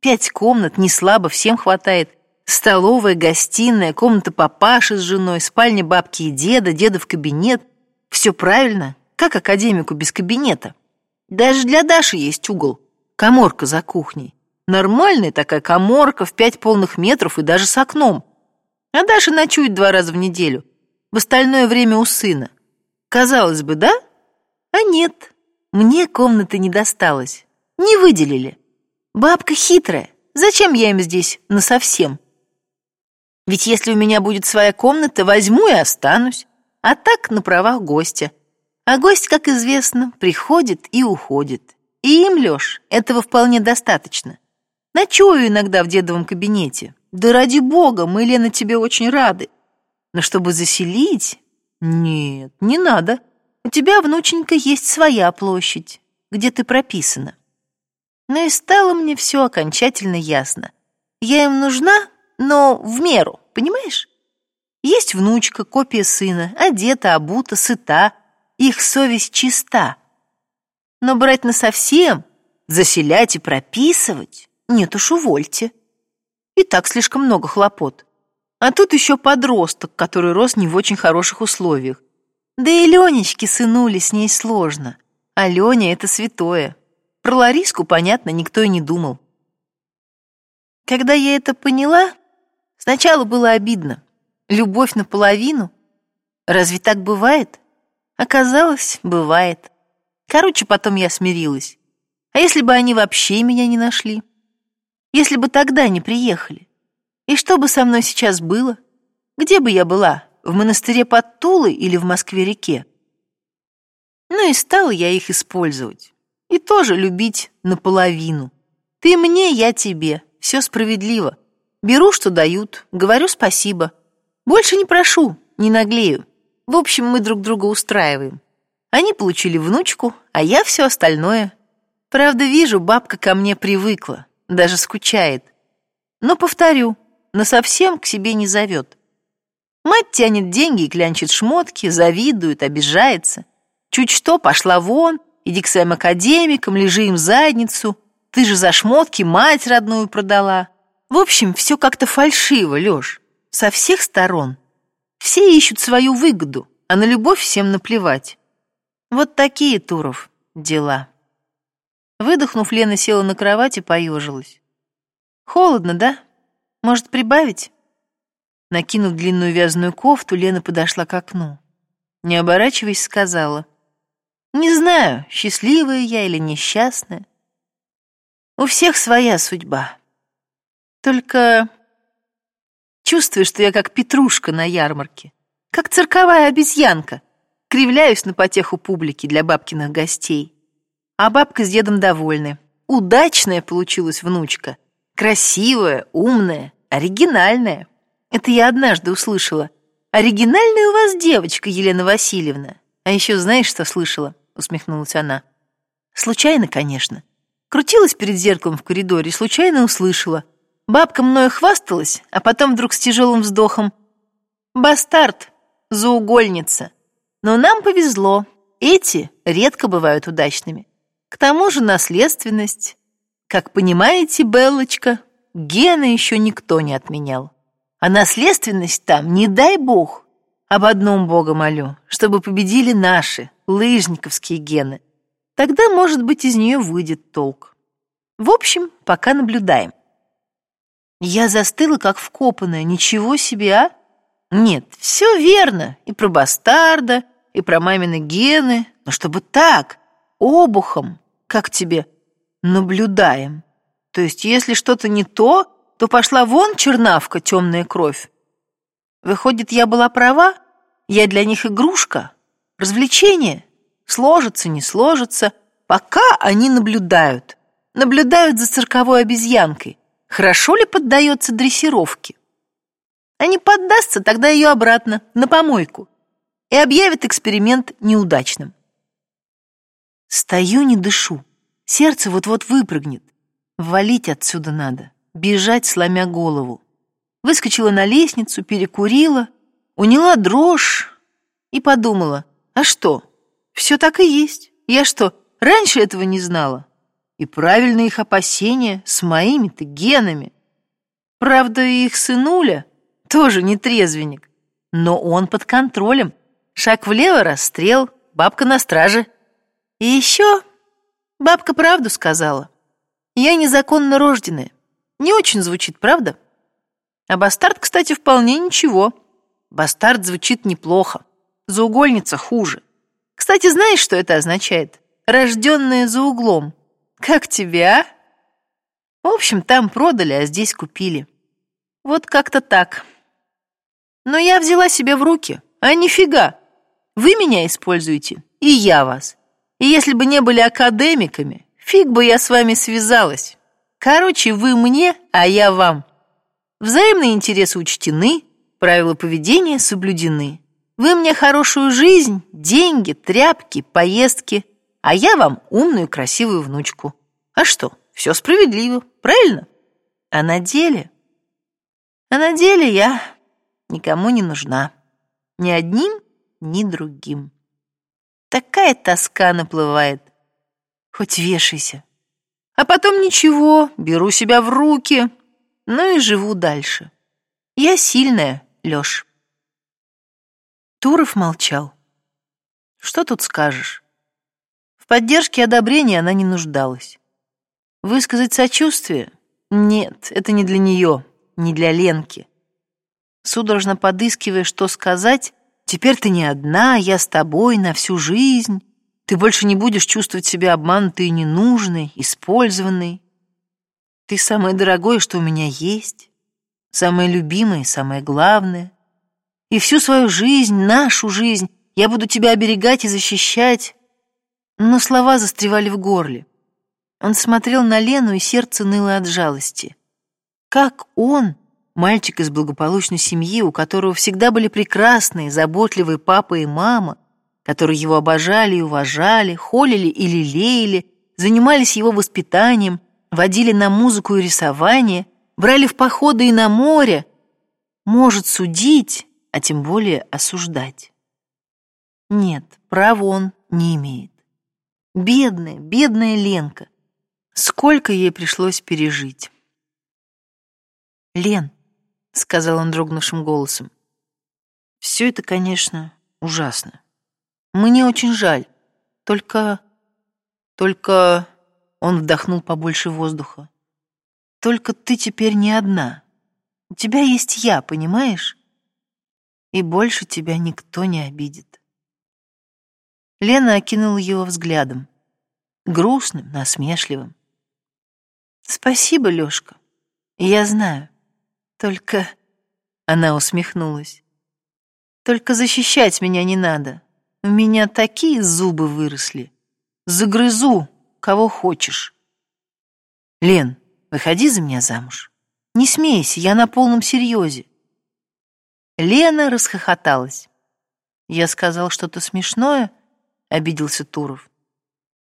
Пять комнат, не слабо, всем хватает. Столовая, гостиная, комната папаши с женой, спальня бабки и деда, деда в кабинет — все правильно, как академику без кабинета. Даже для Даши есть угол, коморка за кухней. Нормальная такая коморка в пять полных метров и даже с окном. А Даша ночует два раза в неделю, в остальное время у сына. Казалось бы, да? А нет, мне комнаты не досталось, не выделили. Бабка хитрая, зачем я им здесь насовсем? Ведь если у меня будет своя комната, возьму и останусь а так на правах гостя. А гость, как известно, приходит и уходит. И им, Лёш, этого вполне достаточно. Ночую иногда в дедовом кабинете. Да ради бога, мы, Лена, тебе очень рады. Но чтобы заселить... Нет, не надо. У тебя, внученька, есть своя площадь, где ты прописана. Но и стало мне все окончательно ясно. Я им нужна, но в меру, понимаешь? Есть внучка, копия сына, одета, обута, сыта, их совесть чиста. Но брать насовсем, заселять и прописывать, нет уж, увольте. И так слишком много хлопот. А тут еще подросток, который рос не в очень хороших условиях. Да и Ленечке сынули с ней сложно. А Леня — это святое. Про Лариску, понятно, никто и не думал. Когда я это поняла, сначала было обидно. Любовь наполовину? Разве так бывает? Оказалось, бывает. Короче, потом я смирилась. А если бы они вообще меня не нашли? Если бы тогда не приехали? И что бы со мной сейчас было? Где бы я была? В монастыре под Тулой или в Москве-реке? Ну и стала я их использовать. И тоже любить наполовину. Ты мне, я тебе. Все справедливо. Беру, что дают, говорю спасибо. Больше не прошу, не наглею. В общем, мы друг друга устраиваем. Они получили внучку, а я все остальное. Правда, вижу, бабка ко мне привыкла, даже скучает. Но, повторю, насовсем к себе не зовет. Мать тянет деньги и клянчит шмотки, завидует, обижается. Чуть что, пошла вон, иди к своим академикам, лежи им задницу. Ты же за шмотки мать родную продала. В общем, все как-то фальшиво, Лёш. Со всех сторон. Все ищут свою выгоду, а на любовь всем наплевать. Вот такие, Туров, дела. Выдохнув, Лена села на кровать и поежилась. Холодно, да? Может, прибавить? Накинув длинную вязаную кофту, Лена подошла к окну. Не оборачиваясь, сказала. «Не знаю, счастливая я или несчастная. У всех своя судьба. Только чувствую, что я как петрушка на ярмарке, как цирковая обезьянка, кривляюсь на потеху публики для бабкиных гостей. А бабка с дедом довольны. Удачная получилась внучка. Красивая, умная, оригинальная. Это я однажды услышала. Оригинальная у вас девочка, Елена Васильевна. А еще знаешь, что слышала? Усмехнулась она. Случайно, конечно. Крутилась перед зеркалом в коридоре случайно услышала. Бабка мною хвасталась, а потом вдруг с тяжелым вздохом. Бастард, заугольница. Но нам повезло. Эти редко бывают удачными. К тому же наследственность. Как понимаете, Беллочка, гены еще никто не отменял. А наследственность там, не дай бог. Об одном Бога молю, чтобы победили наши, лыжниковские гены. Тогда, может быть, из нее выйдет толк. В общем, пока наблюдаем. Я застыла, как вкопанная. Ничего себе, а? Нет, все верно. И про бастарда, и про мамины гены. Но чтобы так, обухом, как тебе, наблюдаем. То есть, если что-то не то, то пошла вон чернавка, темная кровь. Выходит, я была права? Я для них игрушка? Развлечение? Сложится, не сложится. Пока они наблюдают. Наблюдают за цирковой обезьянкой. Хорошо ли поддается дрессировке? А не поддастся, тогда ее обратно, на помойку. И объявит эксперимент неудачным. Стою, не дышу. Сердце вот-вот выпрыгнет. Валить отсюда надо бежать, сломя голову. Выскочила на лестницу, перекурила, уняла дрожь и подумала, а что, все так и есть. Я что, раньше этого не знала? И правильно их опасения с моими-то генами. Правда, их сынуля тоже не трезвенник, но он под контролем. Шаг влево — расстрел, бабка на страже. И еще бабка правду сказала. Я незаконно рожденная. Не очень звучит, правда? А бастард, кстати, вполне ничего. Бастард звучит неплохо. Заугольница хуже. Кстати, знаешь, что это означает? Рожденная за углом. Как тебе, а? В общем, там продали, а здесь купили. Вот как-то так. Но я взяла себя в руки. А нифига. Вы меня используете, и я вас. И если бы не были академиками, фиг бы я с вами связалась. Короче, вы мне, а я вам. Взаимные интересы учтены, правила поведения соблюдены. Вы мне хорошую жизнь, деньги, тряпки, поездки, а я вам умную красивую внучку. А что, все справедливо, правильно? А на деле? А на деле я никому не нужна. Ни одним, ни другим. Такая тоска наплывает. Хоть вешайся. А потом ничего, беру себя в руки, ну и живу дальше. Я сильная, Лёш. Туров молчал. Что тут скажешь? Поддержке и одобрении она не нуждалась. Высказать сочувствие? Нет, это не для нее, не для Ленки. Судорожно подыскивая, что сказать, теперь ты не одна, я с тобой на всю жизнь. Ты больше не будешь чувствовать себя обманутой и ненужной, использованной. Ты самое дорогое, что у меня есть, самое любимое и самое главное. И всю свою жизнь, нашу жизнь, я буду тебя оберегать и защищать. Но слова застревали в горле. Он смотрел на Лену, и сердце ныло от жалости. Как он, мальчик из благополучной семьи, у которого всегда были прекрасные, заботливые папа и мама, которые его обожали и уважали, холили и лелеяли, занимались его воспитанием, водили на музыку и рисование, брали в походы и на море, может судить, а тем более осуждать. Нет, права он не имеет. Бедная, бедная Ленка. Сколько ей пришлось пережить. Лен, сказал он дрогнувшим голосом. Все это, конечно, ужасно. Мне очень жаль. Только... Только... Он вдохнул побольше воздуха. Только ты теперь не одна. У тебя есть я, понимаешь? И больше тебя никто не обидит. Лена окинула его взглядом. Грустным, насмешливым. Спасибо, Лёшка. Я знаю. Только... Она усмехнулась. Только защищать меня не надо. У меня такие зубы выросли. Загрызу, кого хочешь. Лен, выходи за меня замуж. Не смейся, я на полном серьезе. Лена расхохоталась. Я сказал что-то смешное, обиделся Туров.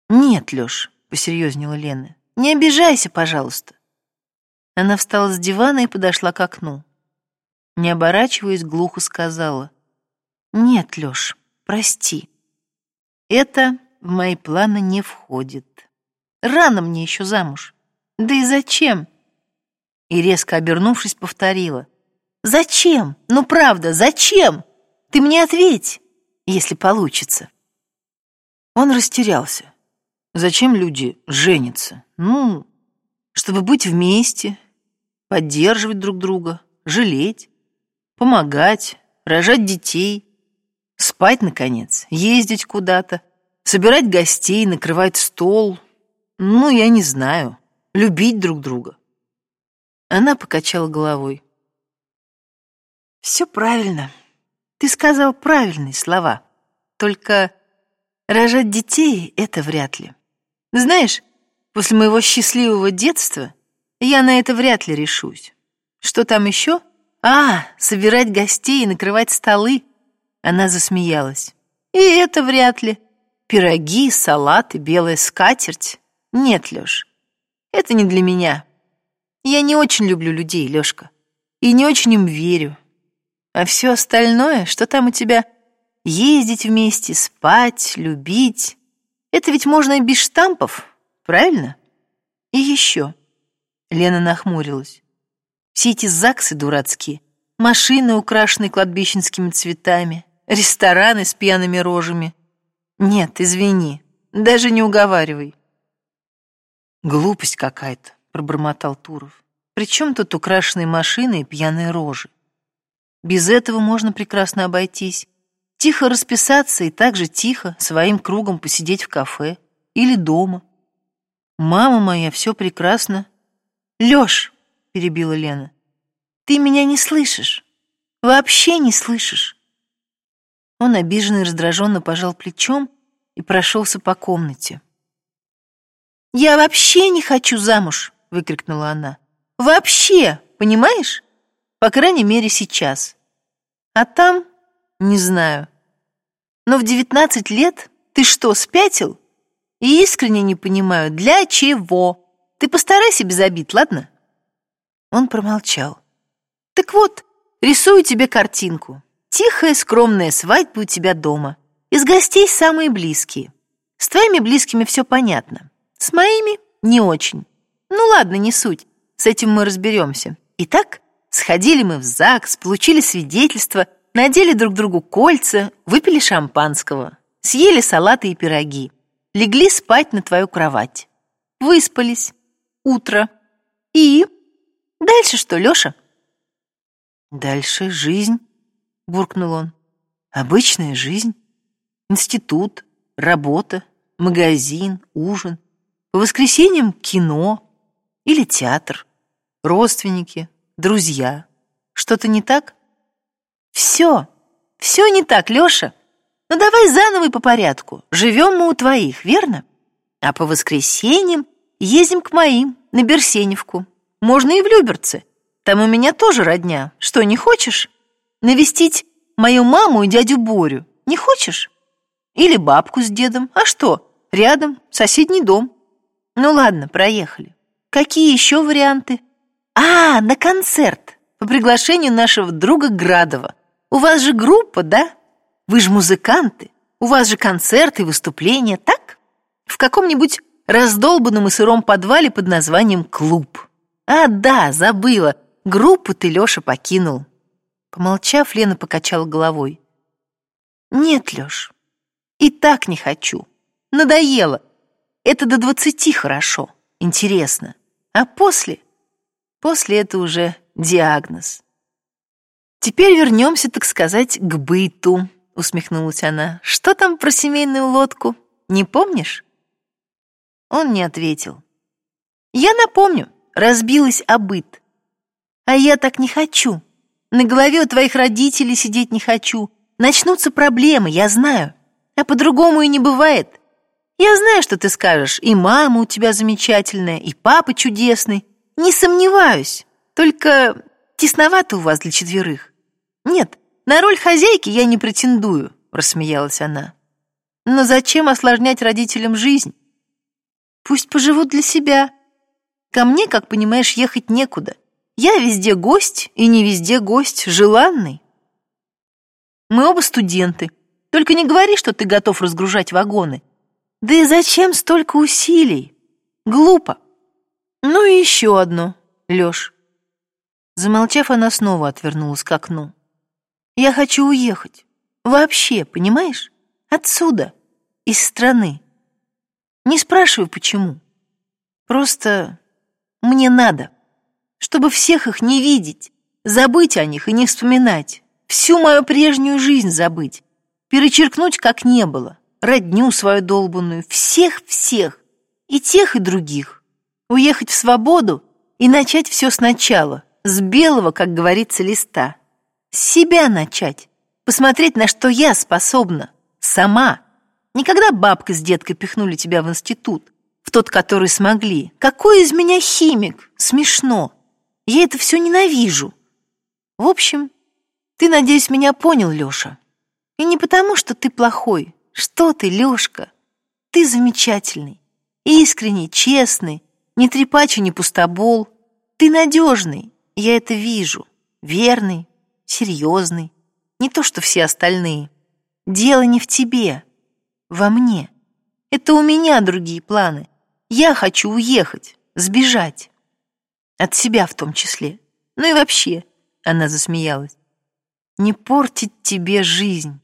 Нет, Лёш, посерьезнела Лена. Не обижайся, пожалуйста. Она встала с дивана и подошла к окну. Не оборачиваясь, глухо сказала. «Нет, Лёш, прости. Это в мои планы не входит. Рано мне еще замуж. Да и зачем?» И резко обернувшись, повторила. «Зачем? Ну правда, зачем? Ты мне ответь, если получится». Он растерялся. Зачем люди женятся? Ну, чтобы быть вместе, поддерживать друг друга, жалеть, помогать, рожать детей, спать, наконец, ездить куда-то, собирать гостей, накрывать стол. Ну, я не знаю, любить друг друга. Она покачала головой. Все правильно. Ты сказал правильные слова. Только рожать детей — это вряд ли. Знаешь, после моего счастливого детства я на это вряд ли решусь. Что там еще? А, собирать гостей и накрывать столы. Она засмеялась. И это вряд ли. Пироги, салаты, белая скатерть. Нет, Лёш, это не для меня. Я не очень люблю людей, Лёшка. И не очень им верю. А все остальное, что там у тебя ездить вместе, спать, любить, это ведь можно и без штампов, правильно? И еще. Лена нахмурилась. Все эти ЗАГСы дурацкие, машины, украшенные кладбищенскими цветами, рестораны с пьяными рожами. Нет, извини, даже не уговаривай. Глупость какая-то, пробормотал Туров. При чем тут украшенные машины и пьяные рожи? Без этого можно прекрасно обойтись. Тихо расписаться и так же тихо своим кругом посидеть в кафе или дома. Мама моя все прекрасно. Лёш, перебила Лена, ты меня не слышишь. Вообще не слышишь. Он обиженно и раздраженно пожал плечом и прошелся по комнате. «Я вообще не хочу замуж!» — выкрикнула она. «Вообще, понимаешь? По крайней мере, сейчас. А там, не знаю. Но в девятнадцать лет ты что, спятил? И искренне не понимаю, для чего? Ты постарайся без обид, ладно?» Он промолчал. «Так вот, рисую тебе картинку. Тихая, скромная свадьба у тебя дома. Из гостей самые близкие. С твоими близкими все понятно. С моими не очень. Ну ладно, не суть. С этим мы разберемся. Итак, сходили мы в ЗАГС, получили свидетельство, надели друг другу кольца, выпили шампанского, съели салаты и пироги, легли спать на твою кровать. Выспались. Утро. И... Дальше что, Лёша? Дальше жизнь буркнул он. Обычная жизнь. Институт, работа, магазин, ужин. По воскресеньям кино или театр. Родственники, друзья. Что-то не так? Все, все не так, Леша. Ну давай заново и по порядку. Живем мы у твоих, верно? А по воскресеньям ездим к моим, на Берсеневку. Можно и в Люберцы. Там у меня тоже родня. Что, не хочешь? Навестить мою маму и дядю Борю. Не хочешь? Или бабку с дедом. А что? Рядом, соседний дом. Ну ладно, проехали. Какие еще варианты? А, на концерт. По приглашению нашего друга Градова. У вас же группа, да? Вы же музыканты. У вас же концерты выступления, так? В каком-нибудь раздолбанном и сыром подвале под названием «Клуб». А, да, забыла. группу ты, Лёша, покинул. Помолчав, Лена покачала головой. Нет, Лёш, и так не хочу. Надоело. Это до двадцати хорошо, интересно. А после? После это уже диагноз. Теперь вернемся, так сказать, к быту, усмехнулась она. Что там про семейную лодку? Не помнишь? Он не ответил. Я напомню, разбилась о быт. А я так не хочу. На голове у твоих родителей сидеть не хочу. Начнутся проблемы, я знаю. А по-другому и не бывает. Я знаю, что ты скажешь. И мама у тебя замечательная, и папа чудесный. Не сомневаюсь. Только тесновато у вас для четверых. Нет, на роль хозяйки я не претендую, рассмеялась она. Но зачем осложнять родителям жизнь? Пусть поживут для себя. Ко мне, как понимаешь, ехать некуда. Я везде гость, и не везде гость, желанный. Мы оба студенты. Только не говори, что ты готов разгружать вагоны. Да и зачем столько усилий? Глупо. Ну и еще одно, Лёш. Замолчав, она снова отвернулась к окну. Я хочу уехать. Вообще, понимаешь? Отсюда, из страны. Не спрашивай, почему. Просто мне надо, чтобы всех их не видеть, забыть о них и не вспоминать, всю мою прежнюю жизнь забыть, перечеркнуть, как не было родню свою долбанную, всех-всех, и тех, и других. Уехать в свободу и начать все сначала, с белого, как говорится, листа. С себя начать, посмотреть, на что я способна, сама. Никогда бабка с деткой пихнули тебя в институт, в тот, который смогли. Какой из меня химик? Смешно. Я это все ненавижу. В общем, ты, надеюсь, меня понял, Леша. И не потому, что ты плохой, что ты, Лёшка? Ты замечательный, искренний, честный, не трепач и не пустобол. Ты надежный, я это вижу, верный, серьезный, не то что все остальные. Дело не в тебе, во мне. Это у меня другие планы. Я хочу уехать, сбежать. От себя в том числе. Ну и вообще, она засмеялась. Не портить тебе жизнь.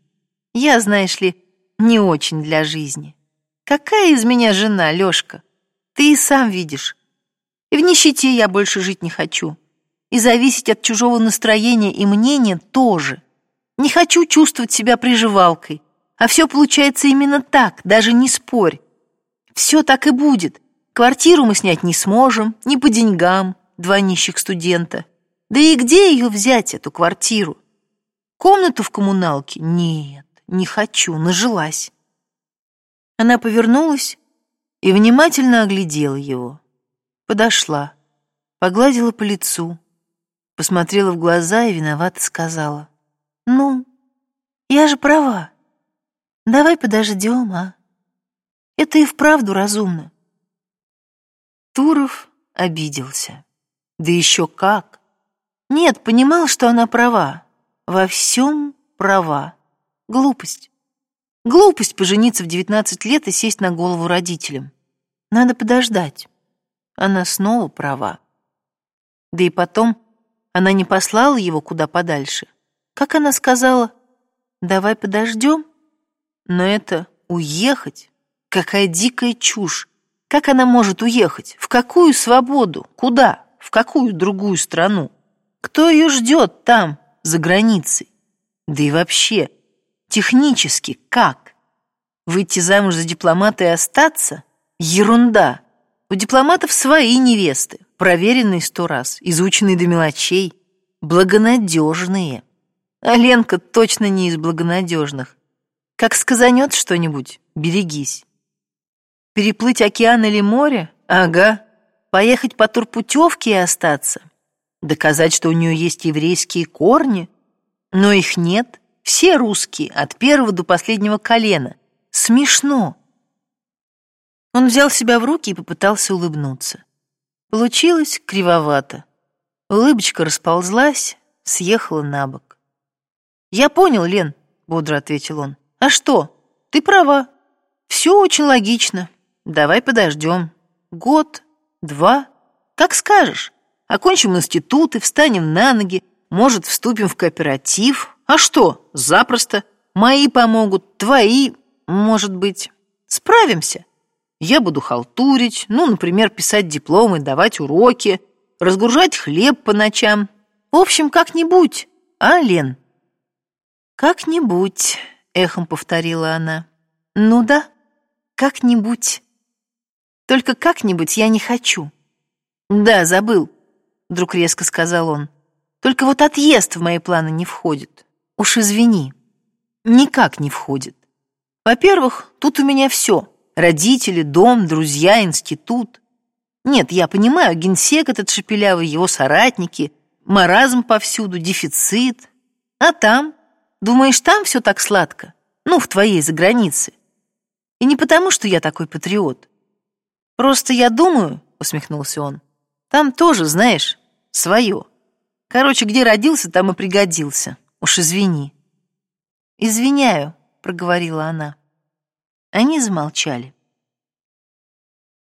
Я, знаешь ли, не очень для жизни. Какая из меня жена, Лёшка? Ты и сам видишь. И в нищете я больше жить не хочу. И зависеть от чужого настроения и мнения тоже. Не хочу чувствовать себя приживалкой. А все получается именно так, даже не спорь. Все так и будет. Квартиру мы снять не сможем, ни по деньгам, два нищих студента. Да и где ее взять, эту квартиру? Комнату в коммуналке? Нет. Не хочу, нажилась. Она повернулась и внимательно оглядела его. Подошла, погладила по лицу, посмотрела в глаза и виновато сказала. «Ну, я же права. Давай подождем, а? Это и вправду разумно». Туров обиделся. Да еще как! Нет, понимал, что она права. Во всем права. Глупость. Глупость пожениться в 19 лет и сесть на голову родителям. Надо подождать. Она снова права. Да и потом, она не послала его куда подальше. Как она сказала, давай подождем? Но это уехать? Какая дикая чушь. Как она может уехать? В какую свободу? Куда? В какую другую страну? Кто ее ждет там, за границей? Да и вообще, Технически как? Выйти замуж за дипломата и остаться? Ерунда. У дипломатов свои невесты, проверенные сто раз, изученные до мелочей, благонадежные. А Ленка точно не из благонадежных. Как сказанет что-нибудь, берегись. Переплыть океан или море? Ага. Поехать по турпутевке и остаться? Доказать, что у нее есть еврейские корни? Но их нет. Все русские, от первого до последнего колена. Смешно. Он взял себя в руки и попытался улыбнуться. Получилось кривовато. Улыбочка расползлась, съехала на бок. «Я понял, Лен», — бодро ответил он. «А что? Ты права. Все очень логично. Давай подождем. Год, два, как скажешь. окончим институты, встанем на ноги, может, вступим в кооператив. А что, запросто. Мои помогут, твои, может быть. Справимся. Я буду халтурить, ну, например, писать дипломы, давать уроки, разгружать хлеб по ночам. В общем, как-нибудь, а, Лен? Как-нибудь, эхом повторила она. Ну да, как-нибудь. Только как-нибудь я не хочу. Да, забыл, вдруг резко сказал он. Только вот отъезд в мои планы не входит. Уж извини. Никак не входит. Во-первых, тут у меня все. Родители, дом, друзья, институт. Нет, я понимаю, генсек этот шепелявый, его соратники, маразм повсюду, дефицит. А там? Думаешь, там все так сладко? Ну, в твоей загранице. И не потому, что я такой патриот. Просто я думаю, усмехнулся он, там тоже, знаешь, свое. Короче, где родился, там и пригодился. Уж извини. Извиняю, проговорила она. Они замолчали.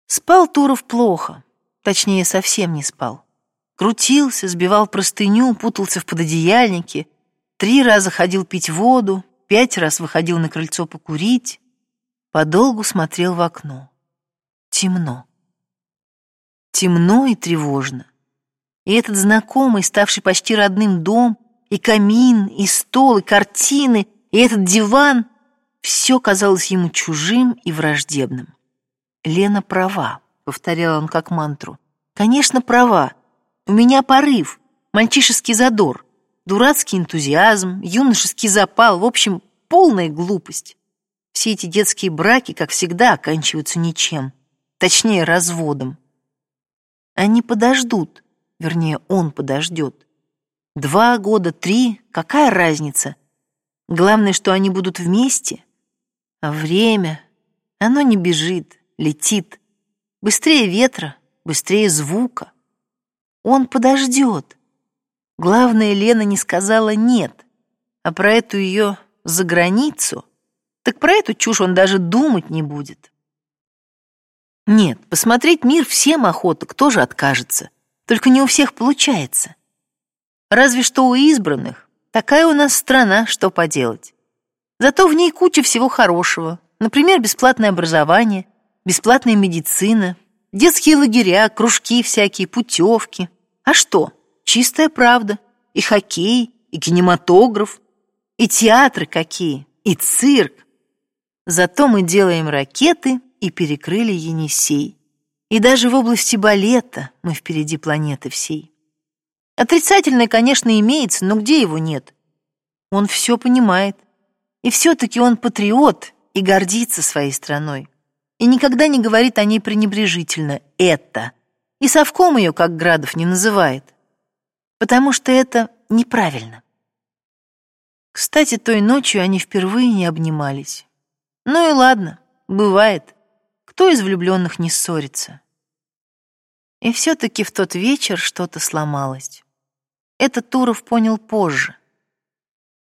Спал Туров плохо, точнее, совсем не спал. Крутился, сбивал простыню, путался в пододеяльнике, три раза ходил пить воду, пять раз выходил на крыльцо покурить, подолгу смотрел в окно темно. Темно и тревожно. И этот знакомый, ставший почти родным дом, и камин, и стол, и картины, и этот диван — все казалось ему чужим и враждебным. «Лена права», — повторял он как мантру. «Конечно, права. У меня порыв, мальчишеский задор, дурацкий энтузиазм, юношеский запал, в общем, полная глупость. Все эти детские браки, как всегда, оканчиваются ничем точнее, разводом. Они подождут, вернее, он подождет. Два года, три, какая разница? Главное, что они будут вместе. А время, оно не бежит, летит. Быстрее ветра, быстрее звука. Он подождет. Главное, Лена не сказала «нет», а про эту ее «за границу», так про эту чушь он даже думать не будет. Нет, посмотреть мир всем охота, кто же откажется? Только не у всех получается. Разве что у избранных. Такая у нас страна, что поделать. Зато в ней куча всего хорошего. Например, бесплатное образование, бесплатная медицина, детские лагеря, кружки всякие, путевки. А что? Чистая правда. И хоккей, и кинематограф, и театры какие, и цирк. Зато мы делаем ракеты и перекрыли Енисей. И даже в области балета мы впереди планеты всей. Отрицательное, конечно, имеется, но где его нет? Он все понимает. И все-таки он патриот и гордится своей страной. И никогда не говорит о ней пренебрежительно «это». И совком ее, как Градов, не называет. Потому что это неправильно. Кстати, той ночью они впервые не обнимались. Ну и ладно, бывает. Кто из влюбленных не ссорится? И все-таки в тот вечер что-то сломалось. Это Туров понял позже.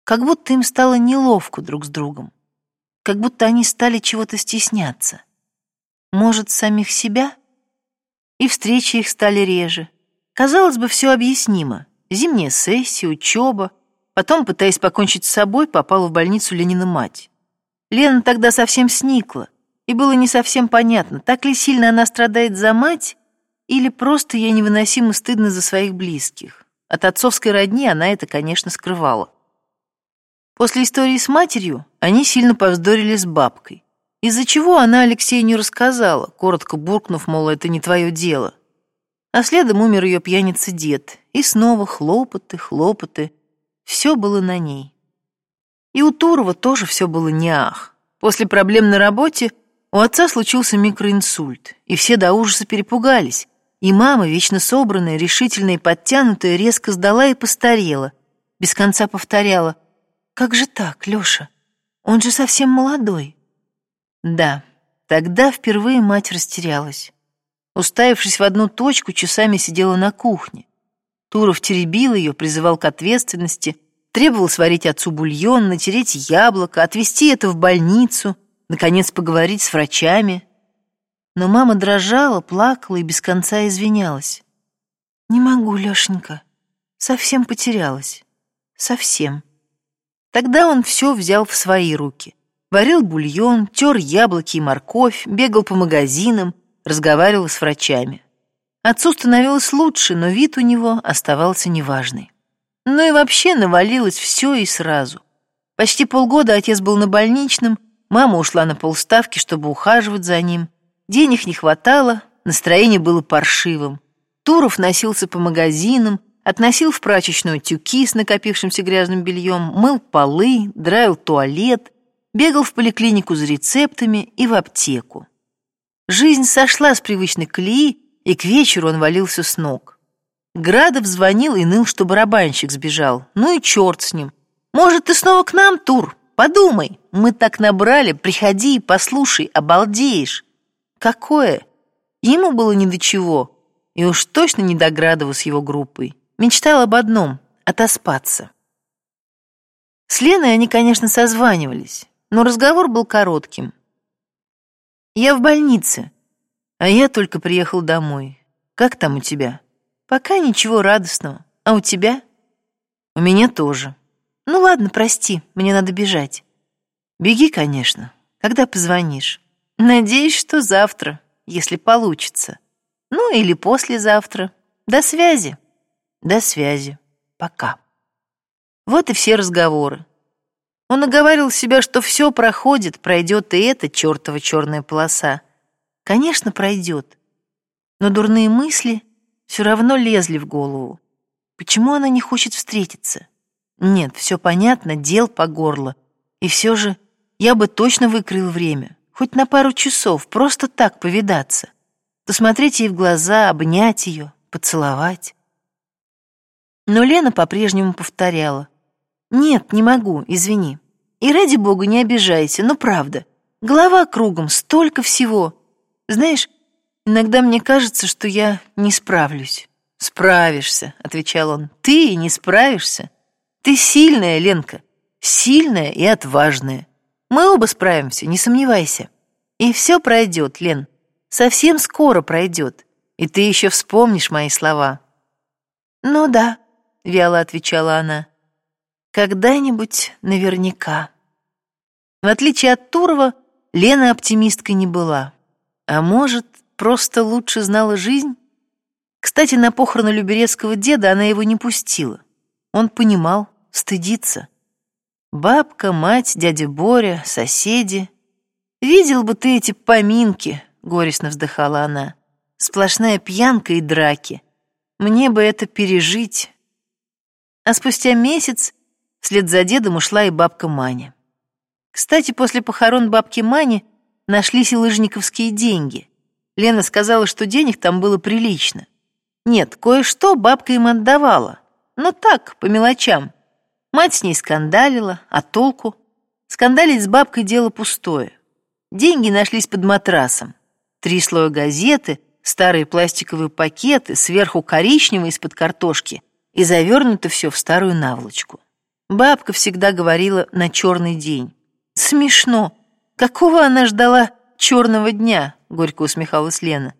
Как будто им стало неловко друг с другом. Как будто они стали чего-то стесняться. Может, самих себя? И встречи их стали реже. Казалось бы, все объяснимо. Зимняя сессия, учеба. Потом, пытаясь покончить с собой, попала в больницу Ленина мать. Лена тогда совсем сникла и было не совсем понятно, так ли сильно она страдает за мать, или просто ей невыносимо стыдно за своих близких. От отцовской родни она это, конечно, скрывала. После истории с матерью они сильно повздорили с бабкой, из-за чего она Алексею не рассказала, коротко буркнув, мол, это не твое дело. А следом умер ее пьяница дед, и снова хлопоты, хлопоты. Все было на ней. И у Турова тоже все было не ах. После проблем на работе у отца случился микроинсульт, и все до ужаса перепугались. И мама, вечно собранная, решительная и подтянутая, резко сдала и постарела. Без конца повторяла. «Как же так, Лёша? Он же совсем молодой». Да, тогда впервые мать растерялась. Уставившись в одну точку, часами сидела на кухне. Туров теребил ее, призывал к ответственности, требовал сварить отцу бульон, натереть яблоко, отвезти это в больницу — наконец поговорить с врачами. Но мама дрожала, плакала и без конца извинялась. Не могу, Лешенька. Совсем потерялась. Совсем. Тогда он все взял в свои руки. Варил бульон, тер яблоки и морковь, бегал по магазинам, разговаривал с врачами. Отцу становилось лучше, но вид у него оставался неважный. Ну и вообще навалилось все и сразу. Почти полгода отец был на больничном, мама ушла на полставки, чтобы ухаживать за ним. Денег не хватало, настроение было паршивым. Туров носился по магазинам, относил в прачечную тюки с накопившимся грязным бельем, мыл полы, драил туалет, бегал в поликлинику за рецептами и в аптеку. Жизнь сошла с привычной колеи, и к вечеру он валился с ног. Градов звонил и ныл, что барабанщик сбежал. Ну и черт с ним. Может, ты снова к нам, Тур? Подумай, мы так набрали, приходи и послушай, обалдеешь. Какое? Ему было ни до чего, и уж точно не до Градова с его группой. Мечтал об одном — отоспаться. С Леной они, конечно, созванивались, но разговор был коротким. «Я в больнице», а я только приехал домой. Как там у тебя? Пока ничего радостного. А у тебя? У меня тоже. Ну ладно, прости, мне надо бежать. Беги, конечно. Когда позвонишь? Надеюсь, что завтра, если получится. Ну или послезавтра. До связи. До связи. Пока. Вот и все разговоры. Он оговаривал себя, что все проходит, пройдет и эта чертова черная полоса. Конечно, пройдет. Но дурные мысли все равно лезли в голову. Почему она не хочет встретиться? Нет, все понятно, дел по горло. И все же я бы точно выкрыл время. Хоть на пару часов, просто так повидаться. Посмотреть ей в глаза, обнять ее, поцеловать. Но Лена по-прежнему повторяла. «Нет, не могу, извини. И ради бога не обижайся, но правда. Голова кругом, столько всего. Знаешь, иногда мне кажется, что я не справлюсь. Справишься, отвечал он. Ты не справишься. Ты сильная, Ленка, сильная и отважная. Мы оба справимся, не сомневайся. И все пройдет, Лен. Совсем скоро пройдет. И ты еще вспомнишь мои слова. Ну да, вяло отвечала она. Когда-нибудь наверняка. В отличие от Турова, Лена оптимисткой не была. А может, просто лучше знала жизнь? Кстати, на похороны Люберецкого деда она его не пустила. Он понимал, стыдится. Бабка, мать, дядя Боря, соседи. Видел бы ты эти поминки, горестно вздыхала она. Сплошная пьянка и драки. Мне бы это пережить. А спустя месяц вслед за дедом ушла и бабка Маня. Кстати, после похорон бабки Мани нашлись и лыжниковские деньги. Лена сказала, что денег там было прилично. Нет, кое-что бабка им отдавала. Но так, по мелочам. Мать с ней скандалила, а толку? Скандалить с бабкой дело пустое. Деньги нашлись под матрасом. Три слоя газеты, старые пластиковые пакеты, сверху коричневые из-под картошки и завернуто все в старую наволочку. Бабка всегда говорила на черный день. Смешно. Какого она ждала черного дня? Горько усмехалась Лена.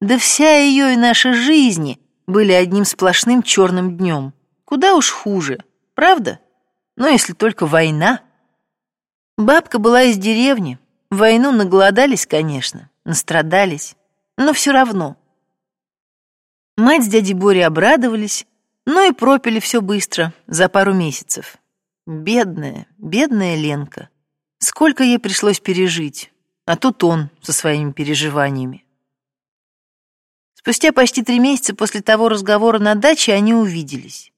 Да вся ее и наша жизни были одним сплошным черным днем. Куда уж хуже, правда? Но если только война. Бабка была из деревни. В войну наголодались, конечно, настрадались, но все равно. Мать с дядей Борей обрадовались, но и пропили все быстро, за пару месяцев. Бедная, бедная Ленка. Сколько ей пришлось пережить, а тут он со своими переживаниями. Спустя почти три месяца после того разговора на даче они увиделись.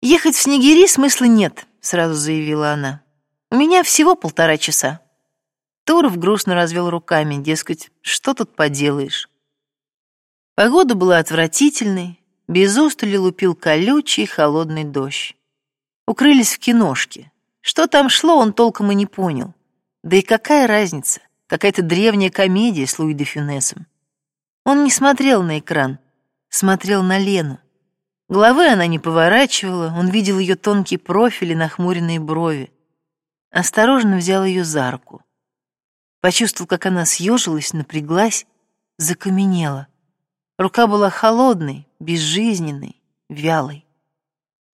«Ехать в Снегири смысла нет», — сразу заявила она. «У меня всего полтора часа». Туров грустно развел руками, дескать, что тут поделаешь. Погода была отвратительной, без устали лупил колючий холодный дождь. Укрылись в киношке. Что там шло, он толком и не понял. Да и какая разница? Какая-то древняя комедия с Луи де Фюнесом. Он не смотрел на экран, смотрел на Лену. Головы она не поворачивала, он видел ее тонкий профиль и нахмуренные брови. Осторожно взял ее за руку. Почувствовал, как она съежилась, напряглась, закаменела. Рука была холодной, безжизненной, вялой.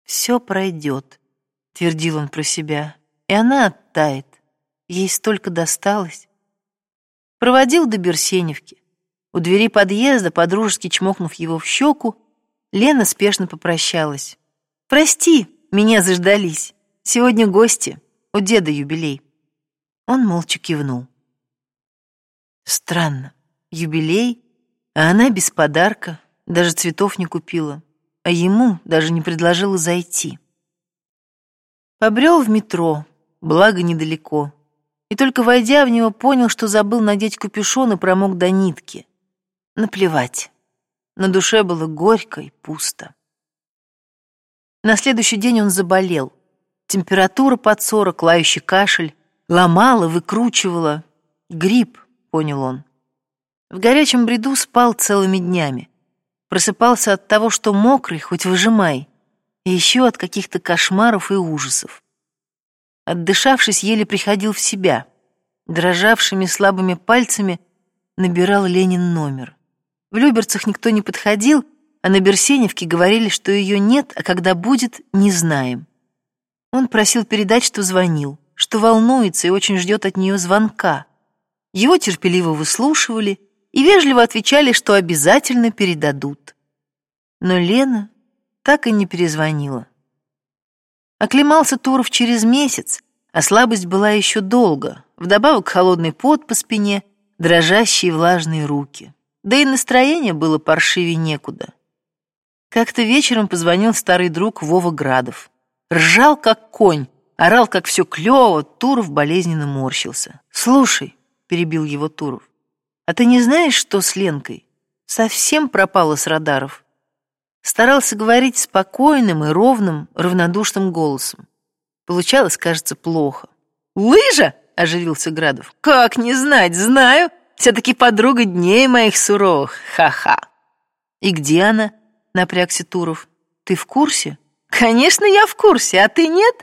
«Все пройдет», — твердил он про себя, — «и она оттает. Ей столько досталось». Проводил до Берсеневки. У двери подъезда, подружески чмокнув его в щеку, Лена спешно попрощалась. «Прости, меня заждались. Сегодня гости, у деда юбилей». Он молча кивнул. Странно, юбилей, а она без подарка, даже цветов не купила, а ему даже не предложила зайти. Побрел в метро, благо недалеко, и только войдя в него, понял, что забыл надеть капюшон и промок до нитки. Наплевать. На душе было горько и пусто. На следующий день он заболел. Температура под сорок, лающий кашель, ломала, выкручивала. Грипп, понял он. В горячем бреду спал целыми днями. Просыпался от того, что мокрый, хоть выжимай, и еще от каких-то кошмаров и ужасов. Отдышавшись, еле приходил в себя. Дрожавшими слабыми пальцами набирал Ленин номер. В Люберцах никто не подходил, а на Берсеневке говорили, что ее нет, а когда будет, не знаем. Он просил передать, что звонил, что волнуется и очень ждет от нее звонка. Его терпеливо выслушивали и вежливо отвечали, что обязательно передадут. Но Лена так и не перезвонила. Оклемался Туров через месяц, а слабость была еще долго, вдобавок холодный пот по спине, дрожащие влажные руки. Да и настроение было паршивее некуда. Как-то вечером позвонил старый друг Вова Градов. Ржал, как конь, орал, как все клево, Туров болезненно морщился. «Слушай», — перебил его Туров, «а ты не знаешь, что с Ленкой? Совсем пропала с радаров». Старался говорить спокойным и ровным, равнодушным голосом. Получалось, кажется, плохо. «Лыжа?» — оживился Градов. «Как не знать, знаю. Все-таки подруга дней моих суровых. Ха-ха. И где она? Напрягся Туров. Ты в курсе? Конечно, я в курсе, а ты нет?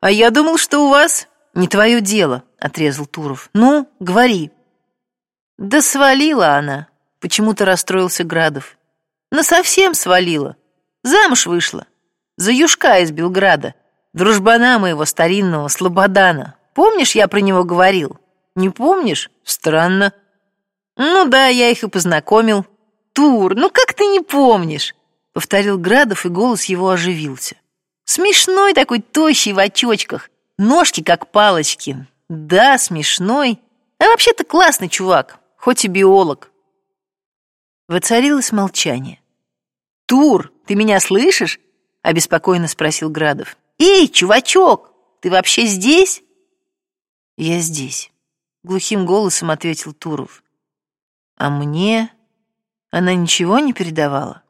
А я думал, что у вас не твое дело, отрезал Туров. Ну, говори. Да свалила она, почему-то расстроился Градов. Но совсем свалила. Замуж вышла. За Юшка из Белграда. Дружбана моего старинного Слободана. Помнишь, я про него говорил? Не помнишь? Странно. «Ну да, я их и познакомил». «Тур, ну как ты не помнишь?» — повторил Градов, и голос его оживился. «Смешной такой, тощий в очочках, ножки как палочки. Да, смешной, а вообще-то классный чувак, хоть и биолог». Воцарилось молчание. «Тур, ты меня слышишь?» — обеспокоенно спросил Градов. «Эй, чувачок, ты вообще здесь?» «Я здесь», — глухим голосом ответил Туров. А мне она ничего не передавала?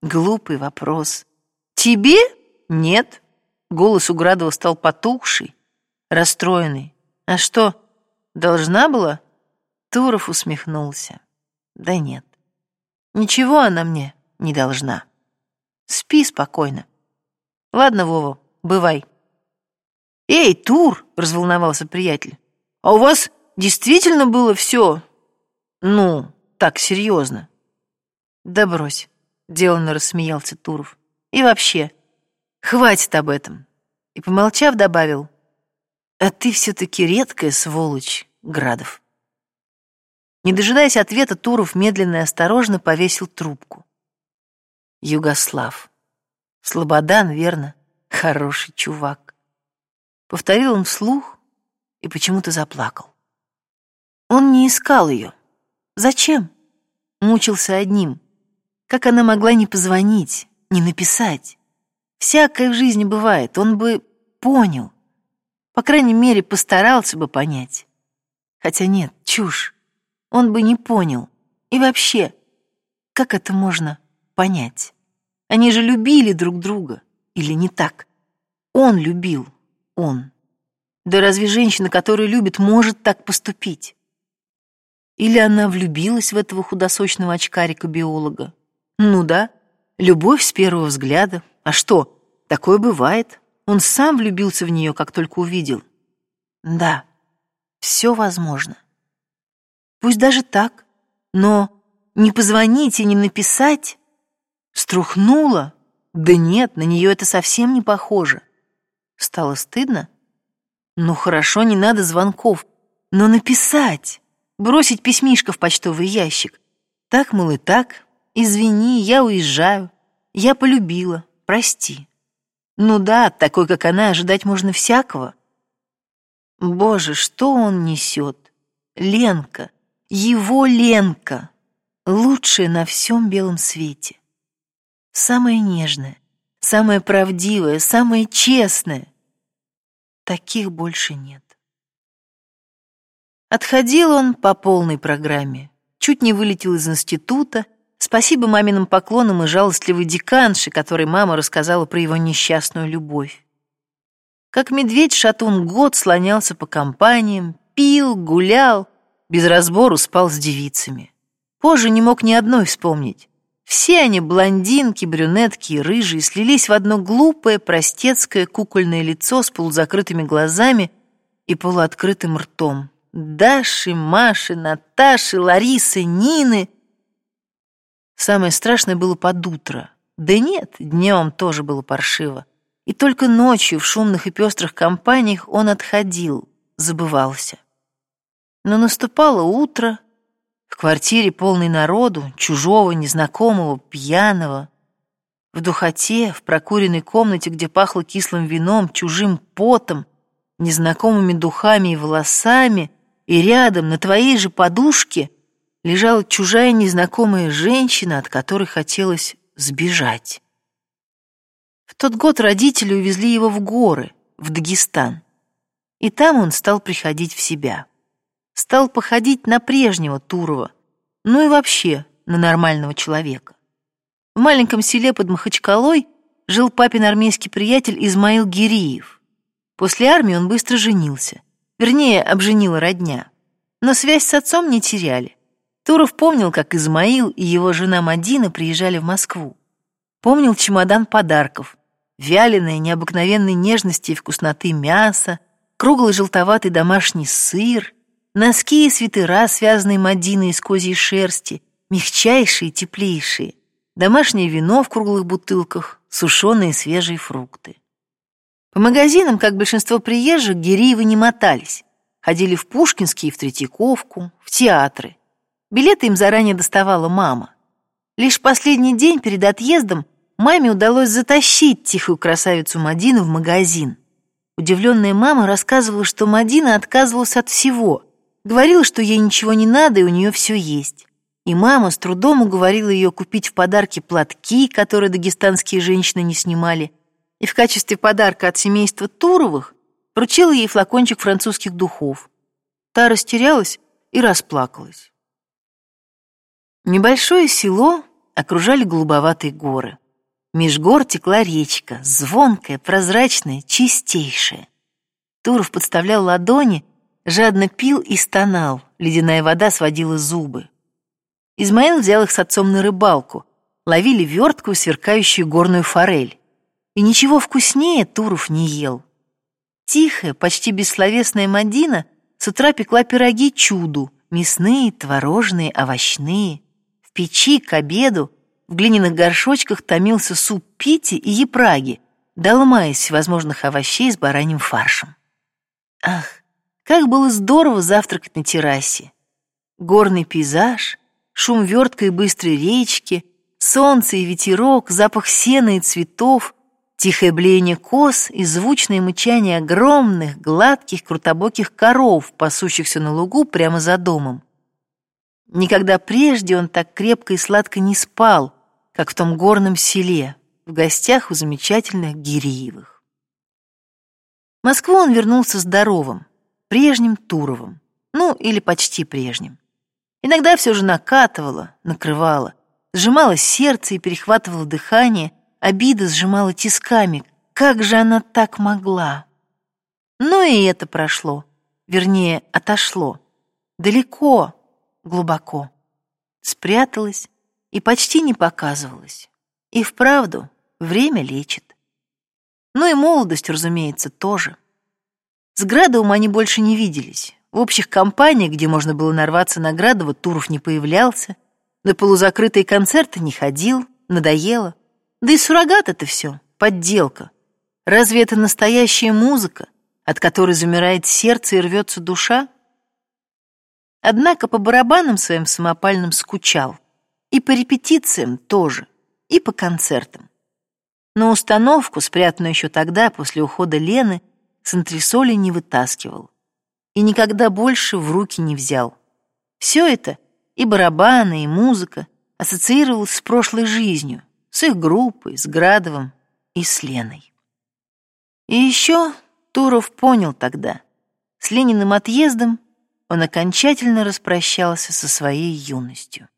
Глупый вопрос. Тебе? Нет. Голос у Градова стал потухший, расстроенный. А что, должна была? Туров усмехнулся. Да нет. Ничего она мне не должна. Спи спокойно. Ладно, Вова, бывай. Эй, Тур, разволновался приятель. А у вас действительно было все ну, так серьезно. Да брось, деланно рассмеялся Туров. И вообще, хватит об этом. И, помолчав, добавил, а ты все-таки редкая сволочь, Градов. Не дожидаясь ответа, Туров медленно и осторожно повесил трубку. Югослав. Слободан, верно? Хороший чувак. Повторил он вслух и почему-то заплакал. Он не искал ее. Зачем? Мучился одним. Как она могла не позвонить, не написать? Всякое в жизни бывает, он бы понял. По крайней мере, постарался бы понять. Хотя нет, чушь. Он бы не понял. И вообще, как это можно понять? Они же любили друг друга. Или не так? Он любил. Он. Да разве женщина, которая любит, может так поступить? Или она влюбилась в этого худосочного очкарика-биолога? Ну да, любовь с первого взгляда. А что, такое бывает. Он сам влюбился в нее, как только увидел. Да, все возможно. Пусть даже так, но не позвонить и не написать Струхнула? Да нет, на нее это совсем не похоже. Стало стыдно? Ну хорошо, не надо звонков, но написать, бросить письмишко в почтовый ящик. Так, мол, и так. Извини, я уезжаю. Я полюбила. Прости. Ну да, такой, как она, ожидать можно всякого. Боже, что он несет? Ленка, его Ленка, лучшая на всем белом свете. Самая нежная, самая правдивая, самая честная. Таких больше нет. Отходил он по полной программе. Чуть не вылетел из института. Спасибо маминым поклонам и жалостливой деканше, которой мама рассказала про его несчастную любовь. Как медведь-шатун год слонялся по компаниям, пил, гулял, без разбору спал с девицами. Позже не мог ни одной вспомнить. Все они, блондинки, брюнетки и рыжие, слились в одно глупое, простецкое кукольное лицо с полузакрытыми глазами и полуоткрытым ртом. Даши, Маши, Наташи, Ларисы, Нины. Самое страшное было под утро. Да нет, днем тоже было паршиво. И только ночью в шумных и пестрых компаниях он отходил, забывался. Но наступало утро, в квартире полной народу, чужого, незнакомого, пьяного. В духоте, в прокуренной комнате, где пахло кислым вином, чужим потом, незнакомыми духами и волосами — и рядом, на твоей же подушке, лежала чужая незнакомая женщина, от которой хотелось сбежать. В тот год родители увезли его в горы, в Дагестан. И там он стал приходить в себя. Стал походить на прежнего Турова, ну и вообще на нормального человека. В маленьком селе под Махачкалой жил папин армейский приятель Измаил Гириев. После армии он быстро женился — Вернее, обженила родня. Но связь с отцом не теряли. Туров помнил, как Измаил и его жена Мадина приезжали в Москву. Помнил чемодан подарков, вяленое необыкновенной нежности и вкусноты мясо, круглый желтоватый домашний сыр, носки и свитера, связанные Мадиной из козьей шерсти, мягчайшие и теплейшие, домашнее вино в круглых бутылках, сушеные свежие фрукты. По магазинам, как большинство приезжих, Гириевы не мотались. Ходили в Пушкинский в Третьяковку, в театры. Билеты им заранее доставала мама. Лишь последний день перед отъездом маме удалось затащить тихую красавицу Мадину в магазин. Удивленная мама рассказывала, что Мадина отказывалась от всего. Говорила, что ей ничего не надо, и у нее все есть. И мама с трудом уговорила ее купить в подарки платки, которые дагестанские женщины не снимали, и в качестве подарка от семейства Туровых вручила ей флакончик французских духов. Та растерялась и расплакалась. Небольшое село окружали голубоватые горы. Меж гор текла речка, звонкая, прозрачная, чистейшая. Туров подставлял ладони, жадно пил и стонал, ледяная вода сводила зубы. Измаил взял их с отцом на рыбалку, ловили верткую, сверкающую горную форель и ничего вкуснее Туров не ел. Тихая, почти бессловесная Мадина с утра пекла пироги чуду, мясные, творожные, овощные. В печи к обеду в глиняных горшочках томился суп пити и епраги, долма всевозможных овощей с бараньим фаршем. Ах, как было здорово завтракать на террасе. Горный пейзаж, шум верткой и быстрой речки, солнце и ветерок, запах сена и цветов — Тихое блеяние коз и звучное мычание огромных, гладких, крутобоких коров, пасущихся на лугу прямо за домом. Никогда прежде он так крепко и сладко не спал, как в том горном селе, в гостях у замечательных Гириевых. В Москву он вернулся здоровым, прежним Туровым, ну или почти прежним. Иногда все же накатывало, накрывало, сжимало сердце и перехватывало дыхание — Обида сжимала тисками. Как же она так могла? Но и это прошло. Вернее, отошло. Далеко, глубоко. Спряталась и почти не показывалась. И вправду, время лечит. Ну и молодость, разумеется, тоже. С Градовым они больше не виделись. В общих компаниях, где можно было нарваться на Градова, Туров не появлялся, на полузакрытые концерты не ходил, Надоело? Да и суррогат это все, подделка. Разве это настоящая музыка, от которой замирает сердце и рвется душа? Однако по барабанам своим самопальным скучал. И по репетициям тоже, и по концертам. Но установку, спрятанную еще тогда, после ухода Лены, с антресоли не вытаскивал. И никогда больше в руки не взял. Все это, и барабаны, и музыка, ассоциировалось с прошлой жизнью, с их группой, с Градовым и с Леной. И еще Туров понял тогда, с Лениным отъездом он окончательно распрощался со своей юностью.